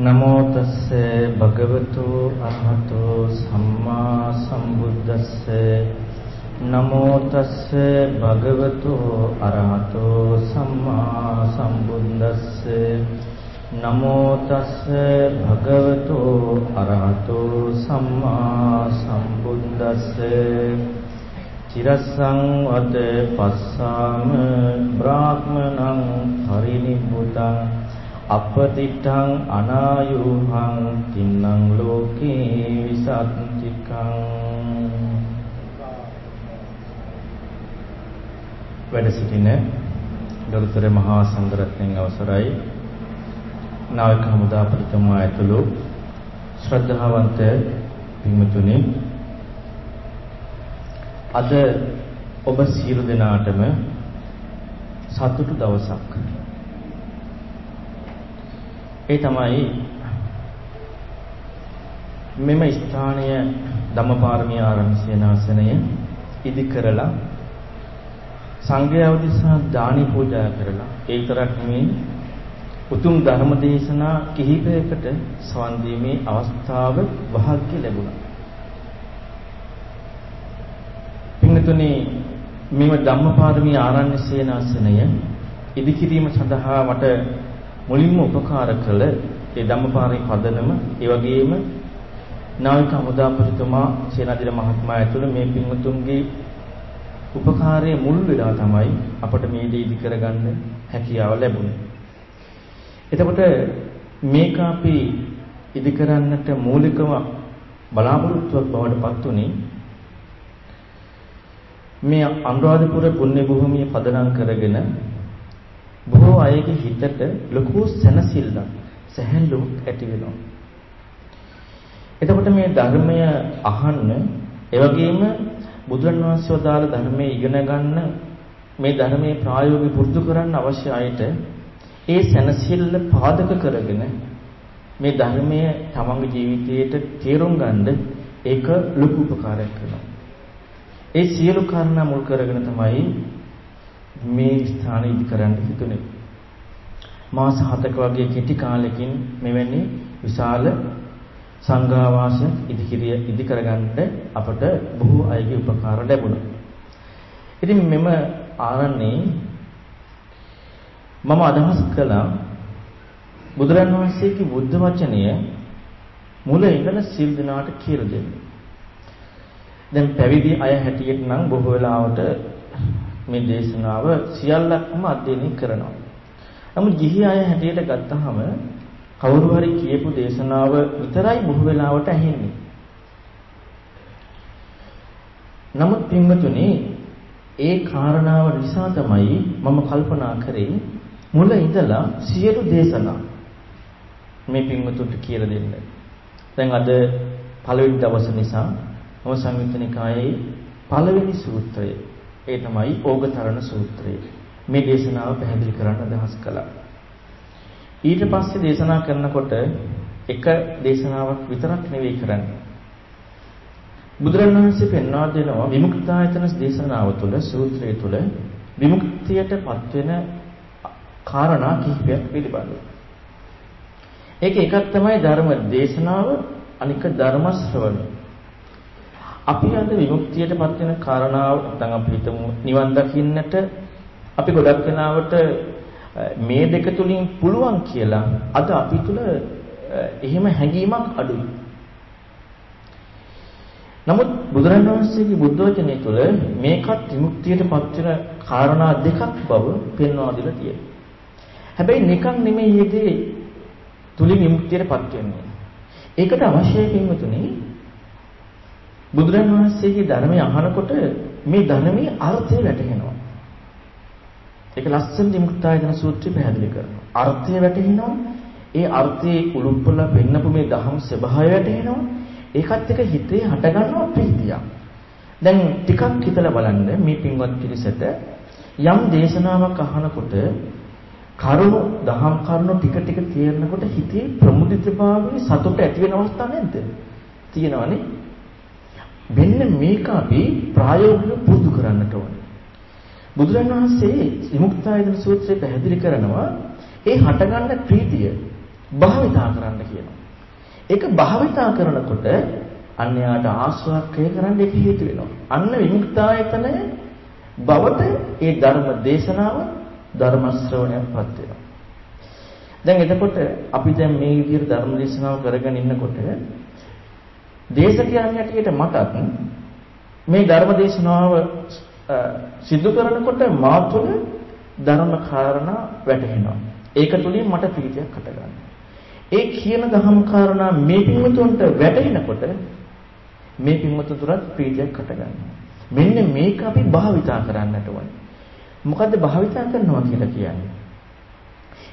නමෝ තස්ස භගවතු අරහතෝ සම්මා සම්බුද්දස්ස නමෝ තස්ස භගවතු අරහතෝ සම්මා සම්බුද්දස්ස නමෝ තස්ස භගවතු අරහතෝ සම්මා සම්බුද්දස්ස චිරසං වද පස්සාම බ්‍රාහ්මණං පරිනිබ්බුතං අපතිට්ඨං අනායුහං තින්නම් ලෝකේ විසත්තිකං වැඩ සිටින ගරුතර මහා සංඝරත්නයන් අවසරයි. නායක හමුදා ප්‍රතිතුමා ඇතුළු ශ්‍රද්ධාවන්ත පින්වතුනි අද ඔබ සියලු දෙනාටම සතුටු දවසක් ඒ තමයි මෙම ස්ථානීය ධම්මපාරමී ආරණ්‍ය සේනාසනය ඉදි කරලා සංඝයා උදෙසා දානි පූජා කරලා ඒ විතරක් නෙමෙයි උතුම් ධර්ම දේශනා කිහිපයකට සවන් දීමේ අවස්ථාව වාග්ය ලැබුණා. පින්තුනි මෙම ධම්මපාරමී ආරණ්‍ය සේනාසනය ඉදිකිරීම සඳහා මට මුලින්ම උපකාර කළ ඒ ධම්මපාරේ පදනම ඒ වගේම නාවික හමුදාපතිතුමා සේනාධිර මහත්මයා ඇතුළු මේ පින්වතුන්ගේ උපකාරයේ මුල් වෙලා තමයි අපට මේ දේ ඉදි කරගන්න හැකියාව ලැබුණේ. එතකොට මේක අපි ඉදි කරන්නට මූලිකම බලාපොරොත්තුවක් බවට පත් උනේ මේ අනුරාධපුර පුණ්‍ය භූමිය පදනම් කරගෙන බොහෝ අයගේ හිතට ලොකු සැනසෙල්ලක් සැහැල්ලුවක් ඇති වෙනවා. එතකොට මේ ධර්මය අහන්න ඒ වගේම බුදුන් වහන්සේ වදාළ ධර්මයේ ඉගෙන ගන්න මේ ධර්මයේ ප්‍රායෝගික පුරුදු කරන්න අවශ්‍ය අයට ඒ සැනසෙල්ල පාදක කරගෙන මේ ධර්මය තමන්ගේ ජීවිතයට තේරුම් ගන්න ඒක ලොකු උපකාරයක් කරනවා. ඒ සියලු කාරණා මුල් කරගෙන තමයි මේ ස්ථාන ඉදි කරන්න හිතුනේ. මාස 7ක වගේ කෙටි කාලෙකින් මෙවැනි විශාල සංඝාවාසය ඉදිකිරිය ඉදි කරගන්න අපට බොහෝ අයගේ උපකාර ලැබුණා. ඉතින් මෙම ආරණ්‍යේ මම අදහස් කළා බුදුරන් වහන්සේගේ බුද්ධ වචනය මුල ඉඳලා සිල් දිනාට කියලා දෙන්න. දැන් පැවිදි අය හැටියට නම් බොහෝ වෙලාවට මේ දේශනාව සියල්ලක්ම අධ්‍යයනය කරනවා. නමුත් ගිහි අය හැටියට ගත්තාම කවුරු හරි කියපු දේශනාව විතරයි බොහෝ වෙලාවට ඇහෙන්නේ. නමුත් පින්වතුනි ඒ කාරණාව නිසා තමයි මම කල්පනා කරේ මුල ඉඳලා සියලු දේශනා මේ පින්වතුන්ට කියලා දෙන්න. දැන් අද පළවෙනි දවස නිසා මම සංයුත්ත නිකායේ පළවෙනි සූත්‍රය ඒ තමයි ඕගතරණ සූත්‍රය. මේ දේශනාව පැහැදිලි කරන්න අදහස් කළා. ඊට පස්සේ දේශනා කරනකොට එක දේශනාවක් විතරක් නෙවෙයි කරන්නේ. බුදුරණවහන්සේ පෙන්වා දෙනවා විමුක්තායතන දේශනාව තුළ සූත්‍රය තුළ විමුක්තියටපත් වෙන කාරණා කිහිපයක් පිළිබඳව. ඒක එකක් තමයි ධර්ම දේශනාව අනික ධර්ම ශ්‍රවණය. අපි අද විමුක්තියටපත් වෙන කාරණාව නැත්නම් අපි හිතමු නිවන් දකින්නට අපි ගොඩක් වෙනාවට මේ දෙක තුලින් පුළුවන් කියලා අද අපි තුල එහෙම හැඟීමක් අඩුයි. නමුත් බුදුරජාණන් වහන්සේගේ බුද්ධ වචනය තුළ මේකත් විමුක්තියටපත් වෙන කාරණා දෙකක් බව පෙන්වා දීලා තියෙනවා. හැබැයි නිකන් නෙමෙයි යෙදී තුලින් විමුක්තියටපත් වෙන්නේ. ඒකට අවශ්‍යයි පින්වතුනි බුදුරන් වහන්සේගේ ධර්මය අහනකොට මේ ධර්මයේ අර්ථය වැටහෙනවා. ඒක ලස්සන විමුක්තායතන සූත්‍රය පැහැදිලි කරනවා. අර්ථය වැටහෙනවා. ඒ අර්ථයේ උලුප්පල පෙන්නපු මේ දහම් ස්වභාවය වැටහෙනවා. ඒකත් එක්ක හිතේ හටගන්නවා ප්‍රීතිය. දැන් ටිකක් හිතලා බලන්න මේ පින්වත් පිරිසට යම් දේශනාවක් අහනකොට කරුණු දහම් කරුණු ටික ටික තේරෙනකොට හිතේ ප්‍රමුදිතභාවයේ සතුට ඇති වෙන අවස්ථා නැද්ද? තියෙනවනේ. මෙන්න මේක අපි ප්‍රායෝගිකව පුරුදු කරන්නට ඕනේ. බුදුරණවහන්සේ විමුක්තායතන සූත්‍රය පැහැදිලි කරනවා ඒ හටගන්න ප්‍රීතිය භාවිතා කරන්න කියනවා. ඒක භාවිතා කරනකොට අන්‍යයාට ආශ්‍රය කරන්න ඒක හේතු වෙනවා. අන්න විමුක්තායතනය බවට ඒ ධර්ම දේශනාව ධර්ම ශ්‍රවණයක්පත් වෙනවා. දැන් එතකොට අපි දැන් මේ විදිහට ධර්ම දේශනාව කරගෙන ඉන්නකොට දේශකයන් හැටියට මටත් මේ ධර්ම දේශනාව සිදු කරනකොට මා තුළ ධර්ම කාරණා වැටහෙනවා. ඒක තුලින් මට ප්‍රීතියක් හටගන්නවා. ඒ කියන දහම් කාරණා මේ පින්වතුන්ට වැටහෙනකොට මේ පින්වතුන් තුරත් ප්‍රීතියක් හටගන්නවා. මෙන්න මේක අපි භාවිතා කරන්නට ඕනේ. මොකද්ද භාවිතා කරනවා කියලා කියන්නේ?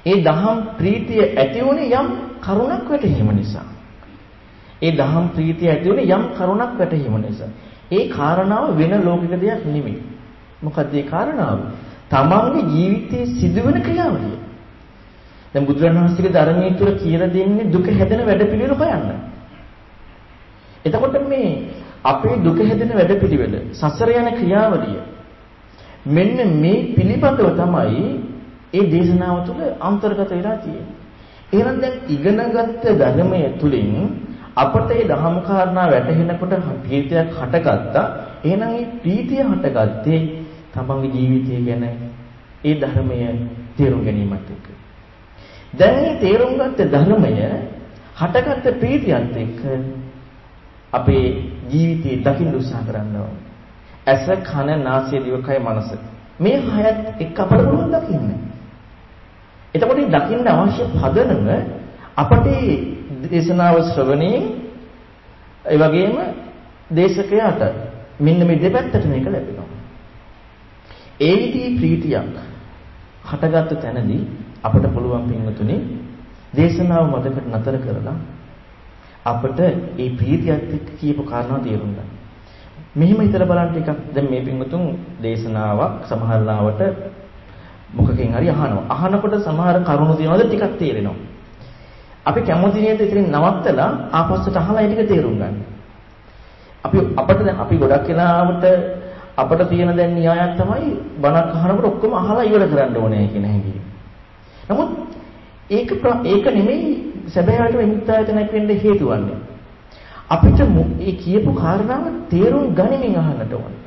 ඒ දහම් ප්‍රීතිය ඇති වුණේ යම් කරුණක් වැටහීම නිසා. ඒ දහම් ප්‍රීතිය ඇති වුණේ යම් කරුණක් වැටහීම නිසා. ඒ කාරණාව වෙන ලෞකික දෙයක් නෙමෙයි. මොකද්ද ඒ කාරණාව? තමන්ගේ ජීවිතයේ සිදුවෙන ක්‍රියාවලිය. දැන් බුදුරණවහන්සේගේ ධර්මයේ තුල කියලා දෙන්නේ දුක හැදෙන වැඩපිළිවෙල හොයන්න. එතකොට මේ අපේ දුක හැදෙන වැඩපිළිවෙල සසර යන ක්‍රියාවලිය මෙන්න මේ පිළිබඳව තමයි ඒ දේශනාව තුළ අන්තර්ගත වෙලා තියෙන්නේ. එහෙනම් දැන් ඉගෙනගත්ත ධර්මයේ තුලින් අපට මේ දහම් කාරණා වැටහෙනකොට ප්‍රීතියක් හටගත්තා. එහෙනම් මේ ප්‍රීතිය හටගත්තේ තමන්ගේ ජීවිතය ගැන ඒ ධර්මය තේරුම් ගැනීමත් එක්ක. දැන් මේ තේරුම් ගත්ත ධර්මය හටගත්ත ප්‍රීතියත් එක්ක අපේ ජීවිතේ දකින්න උත්සාහ කරනවා. ඇස, කන, නාසය, දිවකය, මනස. මේ හයත් එක්ක අපට පුළුවන් දකින්න. එතකොට මේ දකින්න අවශ්‍ය පදනම අපට දේශනාව ශ්‍රවණයෙන් ඒ වගේම දේශකයාට මෙන්න මේ දෙපැත්තට මේක ලැබෙනවා. ඒ විදිහේ ප්‍රීතියක් හටගත්තු තැනදී අපට පුළුවන් පින්වතුනි දේශනාව මතකට නතර කරලා අපට ඒ ප්‍රීතියත් එක්ක කියපු කාරණා තේරුම් ගන්න. මෙහිම හිතලා බලන්න ටිකක් දැන් මේ පින්වතුන් දේශනාවක් සමහරලාවට මොකකින් හරි අහනවා. අහනකොට සමහර කරුණු තියෙනවද ටිකක් තේරෙනවා. අපි කැමති නේද ඉතින් නවත්තලා ආපස්සට අහලා ඒ ටික තේරුම් ගන්න. අපි අපිට දැන් අපි ගොඩක් වෙලාවට අපිට තියෙන දැන් න්‍යායක් තමයි බණක් අහනකොට ඔක්කොම අහලා ඉවර කරන්න ඕනේ කියන හැඟීම. නමුත් ඒක ඒක නෙමෙයි සැබෑවට විමුක්තායතනක් වෙන්න හේතු වන්නේ. අපිට මේ කියපු කාරණාව තේරුම් ගනිමින් අහන්නට ඕනේ.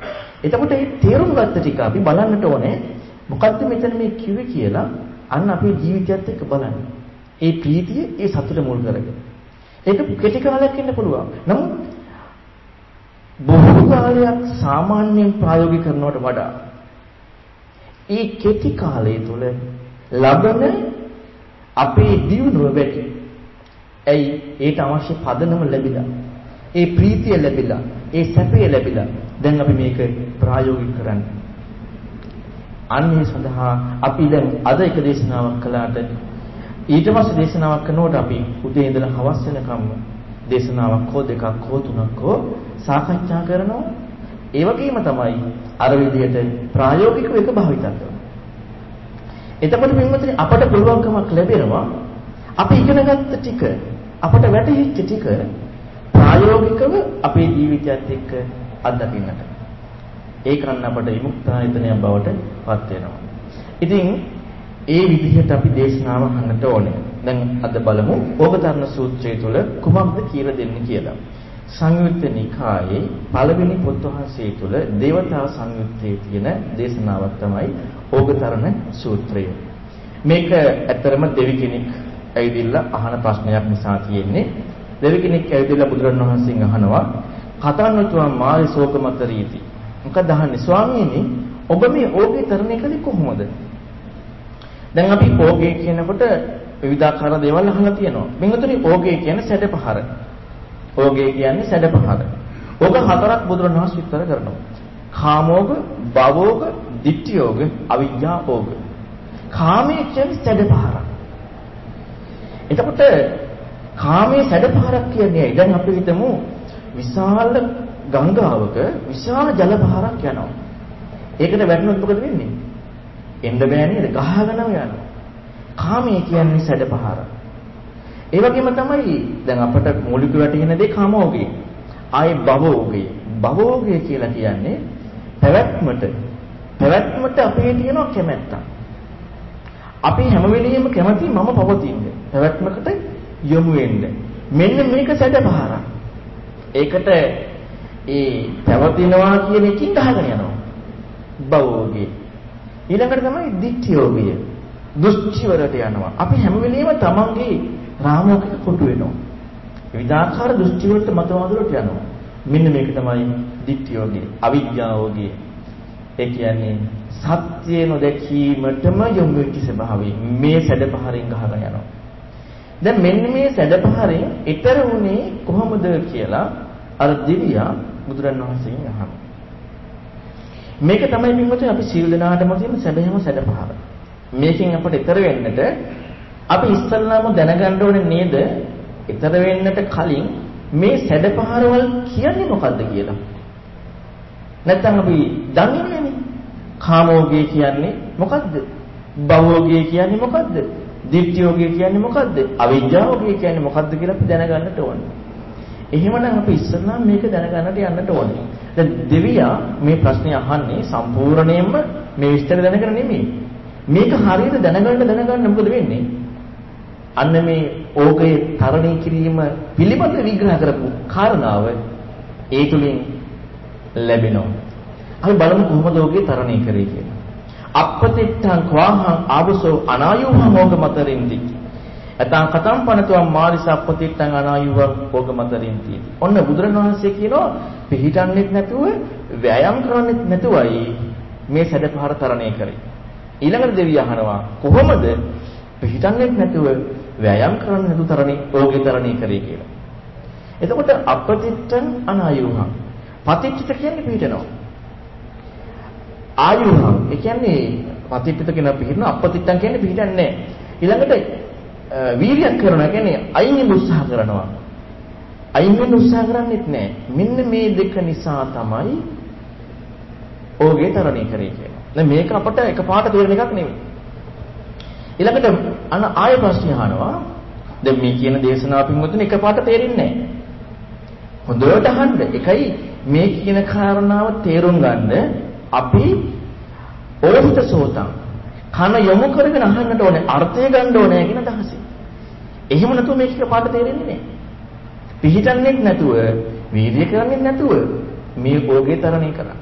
එතකොට මේ තේරුම් ගත්ත ටික අපි බලන්නට ඕනේ මොකද්ද මෙතන මේ කිව්වේ කියලා අන්න අපේ ජීවිතයත් එක්ක බලන්න. ඒ ප්‍රීතිය ඒ සතුට මුල් කරගෙන. ඒක කෙටි කාලයක් ඉන්න පුළුවන්. නමුත් බොහෝ කාලයක් සාමාන්‍යයෙන් ප්‍රායෝගික කරනවට වඩා ඒ කෙටි කාලය තුළ ලබන අපේ දියුණුව වැඩි. ඇයි ඒට අවශ්‍ය පදනම ලැබිලා. ඒ ප්‍රීතිය ලැබිලා. ඒ සැපය ලැබිලා. දැන් අපි මේක ප්‍රායෝගික කරන්නේ. අන්නේ සඳහා අපි දැන් අද එක දේශනාවක් කළාට ඊට පස්සේ දේශනාවක් කරනකොට අපි උදේ ඉඳලා හවස වෙනකම් දේශනාවක් හෝ දෙකක් හෝ තුනක් හෝ සාකච්ඡා කරනවා. ඒ වගේම තමයි අර විදිහට ප්‍රායෝගිකව එක භාවිත කරනවා. එතකොට පින්වතුනි අපට පුළුවන්කමක් ලැබෙනවා අපි ඉගෙනගත්ත ටික අපට වැටහිච්ච ටික ප්‍රායෝගිකව අපේ ජීවිතයත් එක්ක අත්දකින්නට. ඒකන්න අපට විමුක්තායතනය බවට පත් වෙනවා. ඉතින් ඒ විදිහට අපි දේශනාව අහන්නට ඕනේ. දැන් අද බලමු ඕගතරණ සූත්‍රය තුල කුමක්ද කියලා දෙන්නේ කියලා. සංයුත්ත නිකායේ පළවෙනි පොත් වහන්සේ තුල දේවතා සංයුත්තේ තියෙන දේශනාවක් තමයි ඕගතරණ සූත්‍රය. මේක ඇත්තරම දෙවි කෙනෙක් ඇවිදින්න අහන ප්‍රශ්නයක් නිසා තියෙන්නේ. දෙවි කෙනෙක් ඇවිදින්න බුදුරණවහන්සේගෙන් අහනවා කතන්නතුවා මාරි ශෝකමතරීති. මොකද අහන්නේ ස්වාමීනි ඔබ මේ ඕගේ තරණය කළේ කොහොමද? දැන් අපි ඕගේ කියනකොට විවිධාකාර දේවල් අහලා තියෙනවා. මෙන්නතුනි ඕගේ කියන්නේ සැඩපහර. ඕගේ කියන්නේ සැඩපහර. ඕක හතරක් බුදුරණවහන්සේ විස්තර කරනවා. කාමෝග, භවෝග, ditthiyෝග, අවිජ්ජාෝග. කාමයේ කියන්නේ සැඩපහර. එතකොට කාමයේ සැඩපහරක් කියන්නේ දැන් අපි හිතමු විශාල ගංගාවක විශාල ජල පහරක් යනවා. ඒකට වැටුනොත් මොකද වෙන්නේ? එන්න බෑ නේද? ගහගෙනම යනවා. කාමයේ කියන්නේ සැඩපහර. ඒ වගේම තමයි දැන් අපට මූලික වැටෙන දේ කාමෝගය. ආයේ භවෝගය. භවෝගය කියලා කියන්නේ පැවැත්මට පැවැත්මට අපේ තියෙන කැමැත්ත. අපි හැම වෙලෙම කැමති මම පවතින්නේ. පැවැත්මකට යොමු වෙන්න. මෙන්න මේක සැඩපහරක්. ඒකට ඒ පැවතිනවා කියන එකකින් ගහගෙන යනවා. භවෝගේ. ඊළඟට තමයි දික්ඛියෝගය. දෘෂ්ටි වලට යනවා. අපි හැම වෙලෙම තමන්ගේ රාමුවකට කොටු වෙනවා. විවිධාකාර දෘෂ්ටි වලට මතවාද වලට යනවා. මෙන්න මේක තමයි දික්ඛියෝගය. අවිද්‍යාවෝගය. ඒ කියන්නේ සත්‍ය නොදැකීමටම යොමු වෙච්ච ස්වභාවය මේ සැඩපහරින් ගහගෙන යනවා. දැන් මෙන්න මේ සැඩපහරින් ඊතර උනේ කොහොමද කියලා අර දිවියා බුදුරණවහන්සේගෙන් අහනවා. මේක තමයි පින්වතුනි අපි සීල දනාටම තියෙන සැබෑම සැඩපහර. මේකෙන් අපට ඊතර වෙන්නට අපි ඉස්සල්ලාම දැනගන්න ඕනේ නේද? ඊතර වෙන්නට කලින් මේ සැඩපහරවල් කියන්නේ මොකද්ද කියලා. නැත්තම් අපි දන්නේ නැනේ. කාමෝගය කියන්නේ මොකද්ද? භවෝගය කියන්නේ මොකද්ද? දිට්ඨියෝගය කියන්නේ මොකද්ද? අවිජ්ජාෝගය කියන්නේ මොකද්ද කියලා අපි දැනගන්නට ඕනේ. එහෙමනම් අපි ඉස්සෙල්ලා මේක දැනගන්නට යන්නට ඕනේ. දැන් දෙවියා මේ ප්‍රශ්නේ අහන්නේ සම්පූර්ණයෙන්ම මේ විස්තර දැනගෙන නෙමෙයි. මේක හරියට දැනගන්න දැනගන්න මොකද වෙන්නේ? අන්න මේ ඕකේ තරණය කිරීම පිළිබඳ විග්‍රහ කරපු කාරණාව ඒ තුලින් ලැබෙනවා. අපි බලමු කොහොමද ඕකේ තරණය කරේ කියලා. අපපතිත්තං ක්වාහං ආවසෝ අනායුහ මොග මතරින්දි. ඇතං කතම් පනතුම් මාරිසප්පතිත්තං අනායුව මොග මතරින්ති. ඔන්න බුදුරණවහන්සේ කියනවා පිළිටන්නේත් නැතුව වෑයම් කරන්නේත් නැතුවයි මේ සැඩපහර තරණය කරේ. ඊළඟට දෙවිය අහනවා කොහොමද පිළිටන්නේත් නැතුව වෑයම් කරන්නේ නැතුව තරණේ ඕගේ තරණය කරේ කියලා. එතකොට අපපතිත්තං අනායුහං පතිච්චිත කියන්නේ පිළිටනවා. ආයුහං ඒ කියන්නේ පතිච්චිත කියන පිළිටන අපපතිත්තං කියන්නේ පිළිටන්නේ නැහැ. ඊළඟට වීර්යයක් කරනවා කියන්නේ අයින් වෙන්න උත්සාහ කරනවා. අයින් වෙන්න උත්සාහ කරන්නේත් නැහැ. මෙන්න මේ දෙක නිසා තමයි ඕගේ තරණය කරේ කියලා. දැන් මේක අපට එකපාරට තේරෙන එකක් නෙමෙයි. ඊළඟට අන ආය ප්‍රශ්න අහනවා. දැන් මේ කියන දේශනාව පින්වතුනි එකපාරට තේරෙන්නේ නැහැ. හොඳට අහන්න. එකයි මේ කියන කාරණාව තේරුම් ගන්න අපි ඕහිත සෝතං කන යොමු කරගෙන අහන්නට ඕනේ අර්ථය ගන්න ඕනේ කියන අදහසයි. එහෙම නැතුව මේක පාට තේරෙන්නේ නැහැ. පිළිටන්නේ නැතුව, වීර්ය කරන්නේ නැතුව මේ ඕගේ තරණය කරා.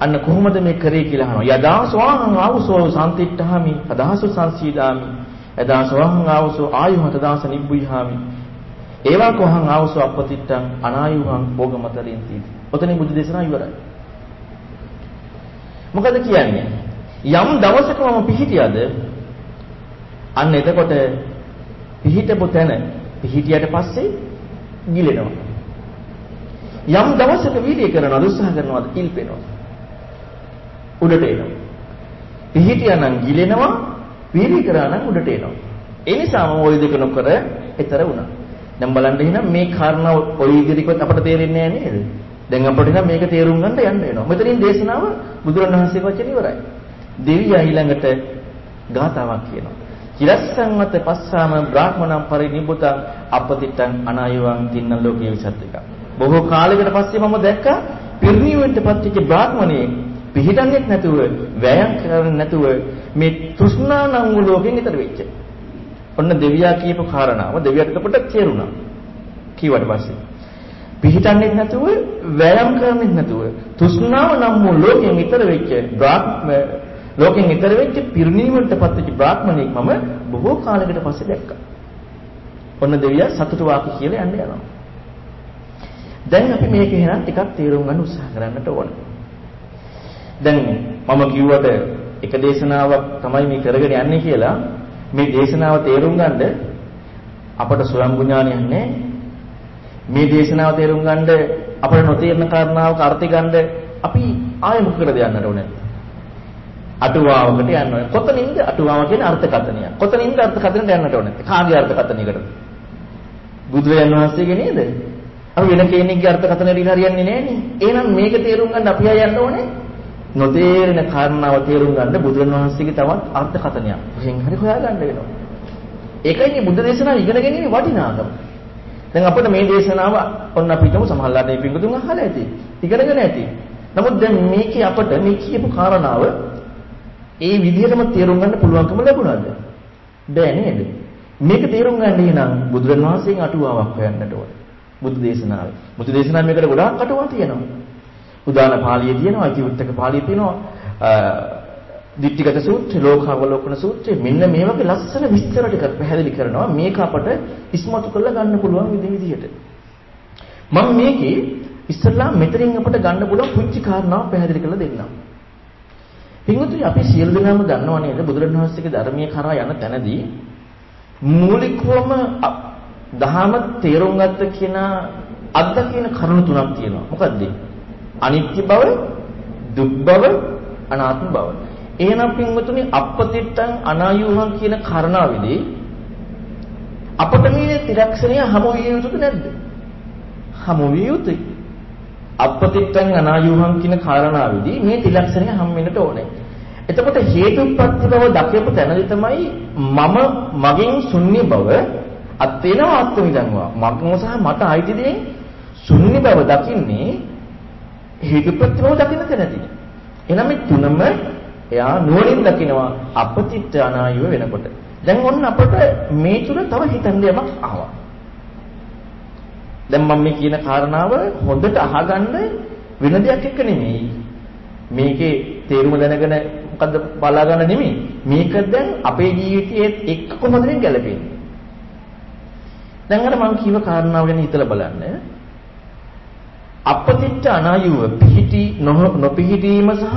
අන්න කොහොමද මේ කරේ කියලා අහනවා. යදා ස්වාහං ආවසෝ සම්තිට්ඨාමි අදහසු සංසීදාමි. යදා ස්වාහං ආවසෝ ආයුහ තදාස නිබ්බුයිහාමි. ඒවා කොහං ආවසෝ අපතිට්ඨං අනායුහං භෝගමතරින්ති. ඔතනින් බුදු දේශනාව ඉවරයි. මොකද කියන්නේ? යම් දවසක මම පිහිටියද අන්න එතකොට පිහිටපු තැන පිහිටියට පස්සේ ගිලෙනවා. යම් දවසක වීර්ය කරනවා උත්සාහ කරනවා ඉල්පෙනවා. උඩට එනවා. පිහිටියා නම් ගිලෙනවා වීර්ය කරා නම් උඩට එනවා. ඒ නිසා මම ওই දෙක නොකර ඈතර වුණා. දැන් බලන්න එහෙනම් මේ කාරණා ඔය ඉදිරියට අපට තේරෙන්නේ නැහැ නේද? දැන් අපිට නම් මේක තේරුම් ගන්න යන්න වෙනවා. මෙතනින් දේශනාව බුදුරණවහන්සේගේ වචන ඉවරයි. දෙවියා ඊළඟට ගාතාවක් කියනවා. චිරස්සංවත පස්සාම බ්‍රාහ්මණම් පරිනිබ්බුතං අපතිට්ඨං අනායවං තින්න ලෝකේ විසත්තික. බොහෝ කාලයකට පස්සේ මම දැක්කා පිරිනිවෙන්ට පත්වෙච්ච බ්‍රාහ්මණයෙක් පිළිටන්නේත් නැතුව වෑයම් කරන්නේ නැතුව මේ තෘෂ්ණා නම් වූ ලෝකෙන් ඈතර වෙච්ච. ඔන්න දෙවියා කියපු කාරණාව දෙවියට එතකොට තේරුණා. කීවට පස්සේ පිළිටන්නේත් නැතුව වෑයම් කරන්නේත් නැතුව තෘෂ්ණාව නම් වූ ලෝකෙන් ඈතර වෙච්ච බ්‍රාහ්ම ලෝකෙන් ඈතර වෙච්ච පිරිණීමටපත් වෙච්ච බ්‍රාහ්මණෙක් මම බොහෝ කාලයකට පස්සේ දැක්කා. ඔන්න දෙවියා සතුටු වාක්‍ය කියලා යන්න යනවා. දැන් අපි මේක එහෙනම් ටිකක් තේරුම් ගන්න උත්සාහ කරන්නට ඕන. දැන් මම කිව්වට එක දේශනාවක් තමයි මේ කරගෙන යන්නේ කියලා මේ දේශනාව තේරුම් ගන්න අපට ස්වයං ඥානයක් නැහැ. මේ දේශනාව තේරුම් ගන්න අපට නොතේරෙන කාරණාවක අර්ථය ගන්න අපි ආයෙ මොකකටද යන්නට ඕනේ? අටුවාවකට යන්න ඕනේ. කොතනින්ද අටුවාව කියන්නේ අර්ථකථනය? කොතනින්ද අර්ථකථනයට යන්නට ඕනේ? කාගේ අර්ථකථනයකටද? බුදුරජාන් වහන්සේගේ නේද? අපි වෙන කෙනෙක්ගේ අර්ථකථනයට හරියන්නේ නැහනේ. එහෙනම් මේක තේරුම් ගන්න අපි ආය යන්න ඕනේ. නොතේරෙන කාරණාව තේරුම් ගන්න බුදුරජාන් වහන්සේගේ තවත් අර්ථකථනයක්. එහෙන් හරි හොයාගන්න වෙනවා. ඒකයි මේ බුද්ධ දේශනාව ඉගෙන ගැනීම වටිනාකම. දැන් අපිට මේ දේශනාව ඔන්න අපි හිතමු සමහරලාට මේ පිංගුතුන් අහලා ඇති. ඉගෙනගෙන ඇති. නමුත් දැන් මේකේ අපිට මේ කියපු කාරණාව ඒ විදිහටම තේරුම් ගන්න පුළුවන්කම ලැබුණාද? බෑ නේද? මේක තේරුම් ගන්න නම් බුදුරණවහන්සේගෙන් අටුවාවක් හොයන්නට ඕනේ. බුදු දේශනාවේ. බුදු දේශනාවේ මේකට ගොඩාක් අටුවා තියෙනවා. උදාන පාළියේ තියෙනවා, ඉතිඋත්තක පාළියේ තියෙනවා. දිට්ඨිගත සූත්‍රය, ලෝකාවලෝකන සූත්‍රය මෙන්න මේ වගේ ලස්සන විස්තර ටික පැහැදිලි කරනවා. මේක අපට ඉස්මතු කරලා ගන්න පුළුවන් විදිහට. මම මේකේ ඉස්සල්ලා මෙතනින් අපට ගන්න පුළුවන් පුංචි කාරණාවක් පැහැදිලි කරලා දෙන්නම්. පින්වතුනි අපි සියලු දෙනාම දන්නව නේද බුදුරණවහන්සේගේ ධර්මයේ කරා යන තැනදී මූලිකවම දහම තේරුම් ගත්ත කෙනා අත්දකින කරුණු තුනක් තියෙනවා. මොකද්ද? අනිත්‍ය බව, දුක් බව, අනාත්ම බව. එහෙනම් පින්වතුනි අපපතිත්තං අනායුහං කියන කාරණාවේදී අපට මේ ත්‍රිලක්ෂණය හමු විය යුතුද නැද්ද? හමු විය යුතුයි. අපපතිත්තං අනායුහං කියන කාරණාවේදී මේ ත්‍රිලක්ෂණය හම් වෙන්නට ඕනේ. එතකොට හේතුප්‍රත්‍ය බව දකියපු තැනදී තමයි මම මගෙන් ශුන්‍ය බව අත්ේනවා අත්විඳන්වා. මග්ම සහ මට අයිති දේ ශුන්‍ය බව දකින්නේ හේතුප්‍රත්‍ය බව දකින්න තැනදී. එහෙනම් මේ තුනම එයා නුවණින් දකිනවා අපතිත්‍ය අනායුව වෙනකොට. දැන් ඔන්න අපට මේ තුන තව හිතන්න යමක් ආවා. දැන් මම මේ කියන කාරණාව හොඳට අහගන්න වෙන දෙයක් එක්ක නෙමෙයි. මේකේ තේරුම දැනගෙන මොකද්ද බලා ගන්න නෙමෙයි. මේක දැන් අපේ ජීවිතයේ එක්ක කොහොමද ගැලපෙන්නේ? දැන් අර මම කියව කාරණාව ගැන හිතලා බලන්න. අපතිත්ත අනායුව පිහිටි නොපිහිටීම සහ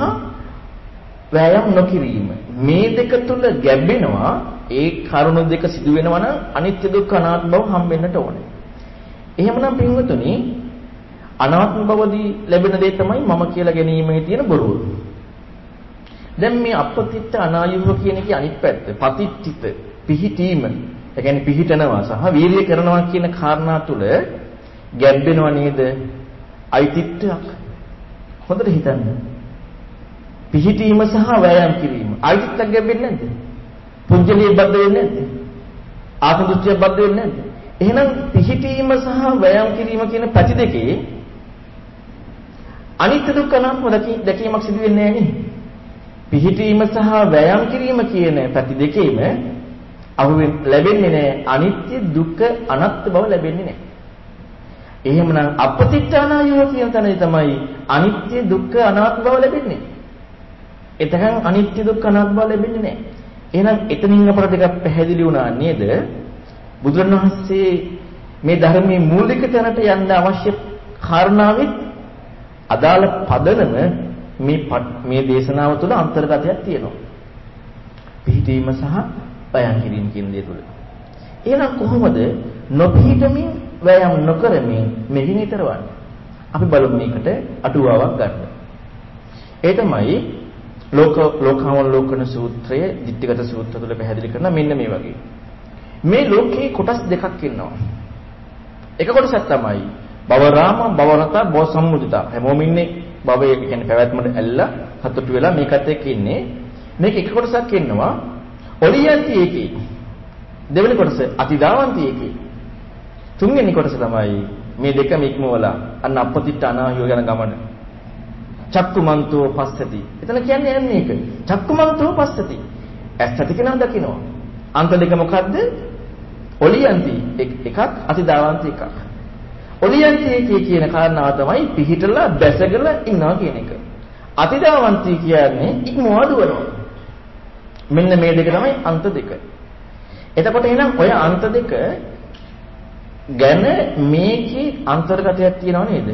වෑයම් නොකිරීම මේ දෙක තුල ගැඹෙනවා ඒ කරුණු දෙක සිදු වෙනවා නම් අනිත්‍ය දුක්ඛ අනාත්ම බව හම්බෙන්නට ඕනේ. එහෙමනම් පින්වතුනි අනාත්ම බවදී ලැබෙන දේ තමයි මම කියලා ගැනීමේ තියෙන බොරුව. දැන් මේ අපතිත්ත අනායුව කියන එකේ අනිත් පැත්ත පතිත්තිත පිහිටීම ඒ කියන්නේ පිහිටනවා සහ වීර්ය කරනවා කියන කාරණා තුල ගැඹෙනව නේද? අයිතිත්වයක්. හොඳට හිතන්න. පිහිටීම සහ වෑයම් කිරීම. අයිතිත්වයක් ගැඹෙන්නේ නැද්ද? පුජ්‍යලිය බද්ධ වෙන්නේ නැද්ද? ආත්මදෘෂ්ටිය බද්ධ වෙන්නේ නැද්ද? එහෙනම් පිහිටීම සහ වෑයම් කිරීම කියන පැති දෙකේ අනිත්‍ය දුක්ඛ අනාත්ම දැකීමක් සිදු වෙන්නේ නැහැ නේ. පිහිටීම සහ වෑයම් කිරීම කියන පැති දෙකේම අහු ලැබෙන්නේ නැහැ අනිත්‍ය දුක්ඛ අනාත්ම බව ලැබෙන්නේ නැහැ. එහෙමනම් අපතිත්‍යානායෝ කියන තැනදී තමයි අනිත්‍ය දුක්ඛ අනාත්ම බව ලැබෙන්නේ. එතකන් අනිත්‍ය දුක්ඛ අනාත්ම බව ලැබෙන්නේ නැහැ. එහෙනම් එතනින් අපට දෙකක් පැහැදිලි වුණා නේද? බුදුරණවහන්සේ මේ ධර්මයේ මූලික තැනට යන්න අවශ්‍ය කාරණාවෙත් අදාළ පදනම මේ මේ දේශනාව තුළ අන්තර්ගතයක් තියෙනවා. පිහිටීම සහ වයන් කිරීම කියන දේ තුළ. එහෙනම් කොහොමද නොපිහිටමින් වයන් නොකරමින් මෙහින් ඊතරවන්නේ? අපි බලමු මේකට අටුවාවක් ගන්න. ඒ තමයි ලෝක ලෝකාවලෝකන සූත්‍රය, ditthිගත සූත්‍ර තුළ පැහැදිලි කරන මෙන්න මේ වගේ. මේ ලෝකේ කොටස් දෙකක් ඉන්නවා. එක කොටසක් තමයි භවරාම භවරත භව සම්මුදිතා. හැමෝම ඉන්නේ භවය කියන්නේ පැවැත්මට ඇල්ලලා සතුටු වෙලා මේකත් එක්ක ඉන්නේ. මේක එක කොටසක් ඉන්නවා ඔලියන්ති එකේ. දෙවෙනි කොටස අතිදාවන්ති එකේ. තුන්වෙනි කොටස තමයි මේ දෙකම ඉක්මවලා අන්න අපතිට අනායෝ යන ගමන. චක්කුමන්තෝ පස්සති. එතන කියන්නේ යන්නේ මේක. චක්කුමන්තෝ පස්සති. ඇස් ඇති කෙනා දකිනවා. අන්ත දෙක මොකද්ද? ඔලියන්ති එකක් අතිදාවන්ති එකක්. ඔලියන්ති එකේ කියන කාරණාව තමයි පිහිටලා බැසගලා ඉන්නවා කියන එක. අතිදාවන්ති කියන්නේ ඉක්මවා දුවනවා. මෙන්න මේ දෙක තමයි අන්ත දෙක. එතකොට එහෙනම් ඔය අන්ත දෙක ගැන මේකේ අන්තර්ගතයක් තියෙනව නේද?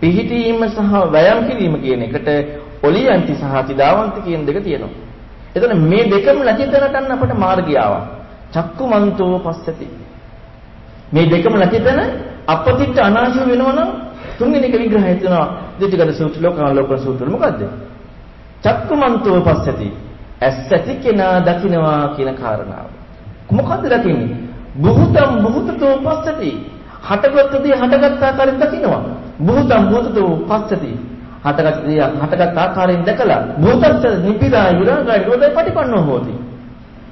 පිහිටීම සහ වෑයම් කිරීම කියන එකට ඔලියන්ති සහ අතිදාවන්ති කියන දෙක තියෙනවා. එතන මේ දෙකම නැති තැනට අපට මාර්ගය ආවා. චක්කුමන්තෝ පස්සති. මේ දෙකම නැති තැන අපතිට අනාශය වෙනවනම් තුන්වෙනි එක විග්‍රහය තියෙනවා. දෙතිගත සූත්‍ර ලෝකාලෝකන සූත්‍ර මොකද්ද? චක්කුමන්තෝ පස්සති. ඇස් ඇති කෙනා දකින්නවා කියන කාරණාව. මොකද්ද දකින්නේ? බුහතම් බුහතතෝ පස්සති. හටගත් දේ හටගත් ආකාරයෙන් දකින්නවා. බුහතම් බුහතතෝ පස්සති. හටගත් දේ හටගත් ආකාරයෙන් දැකලා භූතස්ස නිපිදා විරාගා නිරෝධය පටිපන්නෝ හෝති.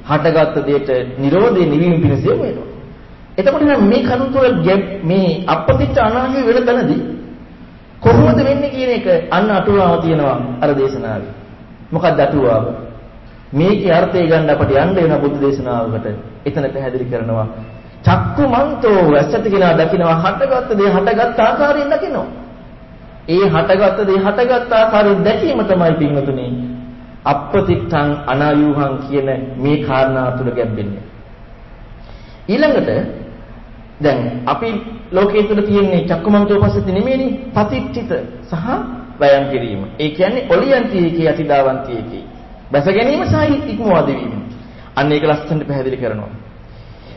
හටගත් දෙයට නිරෝධේ නිවීම පිණිස වෙනවා. එතකොට නම් මේ කරුණ තුළ මේ අපපතිච්ච අනාහි වෙන තැනදී කොහොමද වෙන්නේ කියන එක අන්න අටුවාව තියෙනවා අර දේශනාවේ. මොකක්ද අටුවාව? මේකේ අර්ථය ගන්න අපට යන්න වෙන බුද්ධ දේශනාවකට එතන පැහැදිලි කරනවා චක්කුමන්තෝ ඇසට කෙනා දකිනවා හටගත්ත දේ හටගත් ආකාරයෙන් දකිනවා. ඒ හටගත්ත දේ හටගත් ආකාරයෙන් දැකීම තමයි පින්වතුනි අප්පතිත්තං අනායුහං කියන මේ කාරණා තුල ගැඹෙන්නේ. ඊළඟට දැන් අපි ලෝකයේ තුල තියෙන්නේ චක්කුමන්තෝ පස්සති නෙමෙයිනේ පතිච්චිත සහ වයම් කිරීම. ඒ කියන්නේ ඔලියන්තියකේ අතිදාවන්තියකේ. බැස ගැනීම සහ ඉක්මවා දෙවීම. අන්න ඒක ලස්සනට පැහැදිලි කරනවා.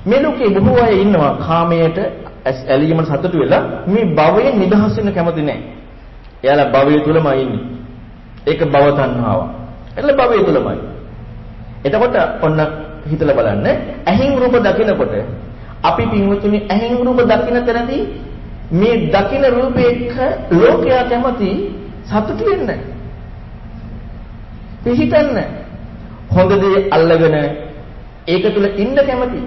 මේ ලෝකේ බොහෝ අය ඉන්නවා කාමයට ඇලීමට සතුටු වෙලා මේ භවයෙන් නිදහස් වෙන්න කැමති නැහැ. එයාලා භවය තුලමයි ඉන්නේ. ඒක භව තණ්හාව. එතන භවය තුලමයි. එතකොට ඔන්න හිතලා බලන්න. ඇහින් රූප දකිනකොට අපි පින්වතුනි ඇහින් රූප දකින තැනදී මේ දකින රූපයක ලෝකයා කැමති සතුටු වෙන්නේ පිහිටන්න හොඳ දේ අල්ලගෙන ඒක තුල ඉන්න කැමති.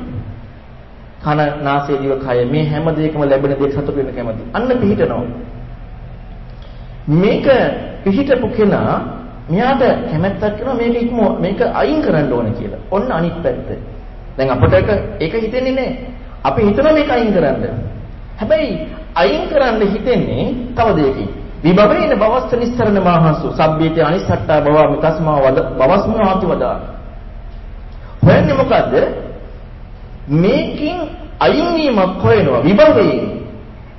කන නාසය දිව කය මේ හැම දෙයකම ලැබෙන දේ සතුට වෙන්න කැමති. අන්න පිහිටනවා. මේක පිහිටපු කෙනා මෙයාට කැමැත්තක් කරනවා මේක ඉක්ම මේක අයින් කරන්න ඕන කියලා. ඔන්න අනිත් පැත්ත. දැන් අපිට ඒක ඒක හිතෙන්නේ නැහැ. අපි හිතනවා මේක අයින් කරන්න. හැබැයි අයින් කරන්න හිතෙන්නේ තව දෙයකින්. විභවේන බවස්ස නිස්සරණ මහසු සබ්බීති අනිස්සට්ටා බව තස්මා වද බවස්මාති වදා. හොයන්නේ මොකද්ද? මේකින් අයින් වීමක් හොයනවා විභවයෙන්.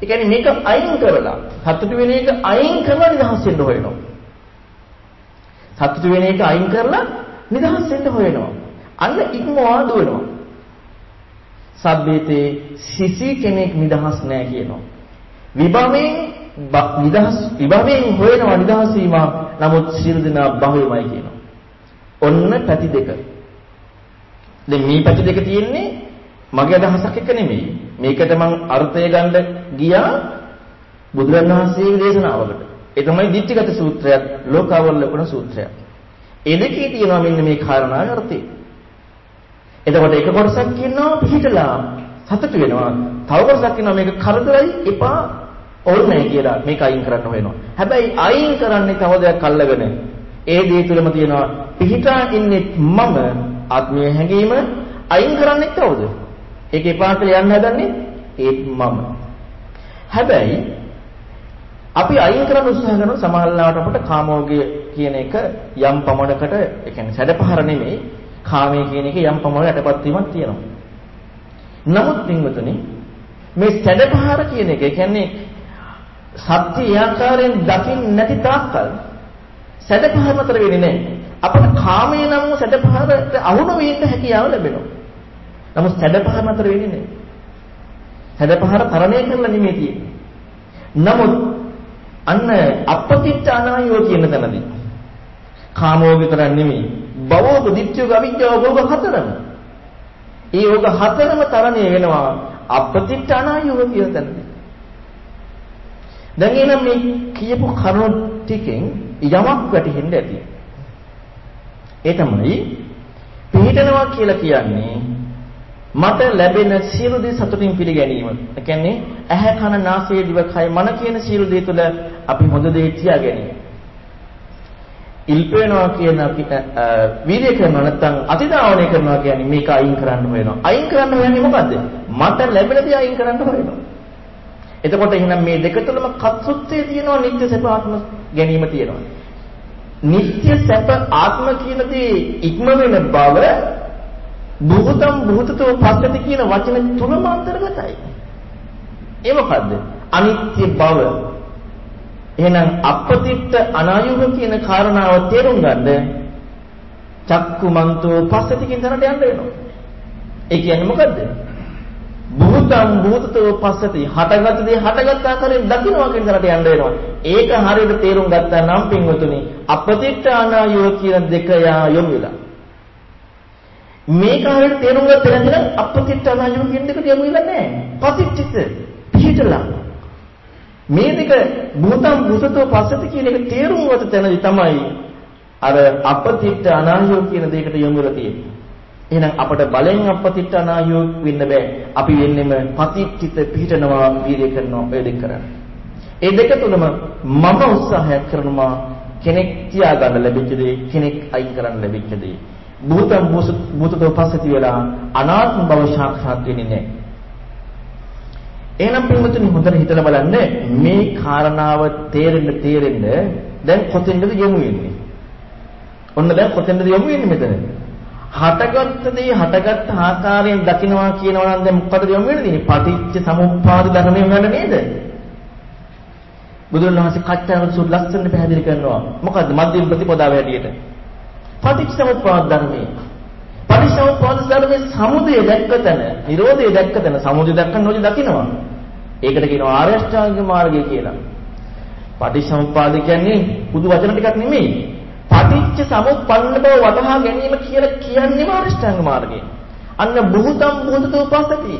ඒ කියන්නේ මේක අයින් කරලා සතුටු වෙන එක අයින් කරලා නිදහස් වෙන්න හොයනවා. සතුටු වෙන එක අයින් කරලා නිදහස් වෙන්න හොයනවා. අන්න ඉක්මවා දුවනවා. සබ්බේතේ සිසි කෙනෙක් නිදහස් නැහැ කියනවා. විභවයෙන් නිදහස් විභවයෙන් හොයනවා නිදහස් වීම නමුත් සියලු දෙනා භවයමයි කියනවා. ඔන්න පැති දෙක. දැන් මේ පැති දෙක තියෙන්නේ මගේ අදහසක් එක නෙමෙයි. මේකට මං අර්ථය ගන්න ගියා බුදුරණවහන්සේගේ දේශනාවකට. ඒ තමයි ditthිගත සූත්‍රයත් ලෝකාවලෝකන සූත්‍රයත්. ඒ දෙකේ තියෙනවා මෙන්න මේ කාරණාවේ අර්ථය. එතකොට එක කොටසක් කියනවා පිළිහිටලා සතුට වෙනවා. තව කොටසක් කියනවා මේක කරදරයි එපා ඕනේ කියලා මේක අයින් කරන්න වෙනවා. හැබැයි අයින් කරන්නේ තව දෙයක් අල්ලගෙන ඒ දේ තුළම තියෙනවා පිහිටා ඉන්නේ මම ආත්මීය හැඟීම අයින් කරන්නේ කවුද? ඒක එපා කියලා යන්න හදන්නේ ඒත් මම. හැබැයි අපි අයින් කරන්න උත්සාහ කරන සමහරවිට අපිට කාමෝගය කියන එක යම් පමණකට ඒ කියන්නේ සැඩපහර නෙමෙයි කාමයේ කියන එක යම් පමණකට යටපත් වීමක් තියෙනවා. නමුත් පින්වතුනි මේ සැඩපහර කියන එක ඒ කියන්නේ සත්‍ය ආකාරයෙන් දකින්න නැති තාක්කල් සැඩපහර මතර වෙන්නේ නැහැ. අපට කාමයේ නම් සැඩපහරට අහු නොවෙන්න හැකියාව ලැබෙනවා. නමුත් සැඩපහර මතර වෙන්නේ නැහැ. සැඩපහර තරණය කරලා නෙමෙයි තියෙන්නේ. නමුත් අන්න අපපතිච්ච අනායෝ කියන තැනදී කාමෝ විතරක් නෙමෙයි භවෝග දිට්ඨියෝග අවිජ්ජාවෝග හතරම. ඒ යෝග හතරම තරණය වෙනවා අපපතිච්ච අනායෝ කියන තැනදී. දැන් එනම් මේ කියපු කරුණු ටිකෙන් යමක් වැටහෙන්න ඇති. ඒ තමයි පිළිටනවා කියලා කියන්නේ මට ලැබෙන සියලු දේ සතුටින් පිළිගැනීම. ඒ කියන්නේ ඇහැ කන නාසය දිව කය මන කියන සියලු දේ තුළ අපි හොඳ දේ තියා ගැනීම. ඉල්පේනවා කියන අපි වීර්ය කරනවා නැත්නම් අතිදාවණය කරනවා කියන්නේ මේක අයින් කරන්න හොයනවා. අයින් කරන්න හොයන්නේ මොකද්ද? මට ලැබෙන දේ අයින් කරන්න හොයනවා. එතකොට එහෙනම් මේ දෙක තුළම කත්සුත්තේ තියෙනවා නිත්‍ය සැප ආත්ම ගැනීම තියෙනවා. නිත්‍ය සැප ආත්ම කියන දේ ඉක්ම වෙන බව බුහතම් බුහතතෝ පස්සති කියන වචන තුනම අන්තර්ගතයි. ඒ මොකද්ද? අනිත්‍ය බව. එහෙනම් අපතිත්ත අනායුහ කියන කාරණාව තේරුම් ගන්න චක්කුමන්තෝ පස්සති කියන තැනට යන්න වෙනවා. ඒ කියන්නේ මොකද්ද? බුතං බුතතෝ පස්සති හටගත් දේ හටගත් ආකාරයෙන් දකින්නවා කියන තරට යන්න වෙනවා. ඒක හරියට තේරුම් ගත්තා නම් පින්වතුනි අපතිත්ත අනායෝ කියන දෙක යා යොමු වෙලා. මේක හරියට තේරුම් ගත්තේ නැතිනම් අපතිත්ත අනායෝ කියන දෙකට යොමු වෙලා නැහැ. පතිච්චිත පිහිටලා. මේ දෙක බුතං බුතතෝ පස්සති කියන එක තේරුම් ගත තැනදී තමයි අර අපතිත්ත අනායෝ කියන දෙයකට යොමු වෙලා තියෙන්නේ. එහෙනම් අපට බලෙන් අපතිත්ත අනායෝ වෙන්න බෑ. අපි වෙන්නෙම පතිච්චිත පිහිටනවා වීර්ය කරනවා ඔය දෙක කරන්නේ. ඒ දෙක තුනම මම උත්සාහයක් කරනවා කෙනෙක් තියාගන්න ලැබිච්ච දේ කෙනෙක් අයින් කරන්න ලැබිච්ච දේ. භූතම් භූතතෝ පස්සති වෙලා අනාත්ම බව සාක්ෂාත් වෙන්නේ නැහැ. එහෙනම් පින්වතුනි හොඳට හිතලා බලන්න මේ කාරණාව තේරෙන්න තේරෙන්න දැන් කොතෙන්ද යොමු වෙන්නේ? ඔන්න දැන් කොතෙන්ද යොමු වෙන්නේ මෙතන? හටගත්ත දේ හටගත්ත ආකාරයෙන් දකින්නවා කියනවා නම් දැන් මොකටද යොමු වෙන්නේ? පටිච්ච සමුප්පාද ධර්මයෙන් ගන්න නේද? බුදුන් වහන්සේ කච්චාන සුදු ලස්සනට පැහැදිලි කරනවා. මොකද්ද මධ්‍යම ප්‍රතිපදාව හැටියට? පටිච්චසමුප්පාද ධර්මයේ. පටිච්චසමුප්පාද ධර්මයේ සමුදය දැක්කතන, නිරෝධය දැක්කතන, සමුදය දැක්කම නොදි දකින්නවා. ඒකට කියනවා ආර්ය අෂ්ටාංග මාර්ගය කියලා. පටිච්චසමුප්පාද කියන්නේ පුදු වචන ටිකක් නෙමෙයි. පටිච්ච සමුප්පන්න බව වටහා ගැනීම කියලා කියන්නේ ආර්ය අෂ්ටාංග මාර්ගය. අන්න බුතම් බුතතෝ පස්සති.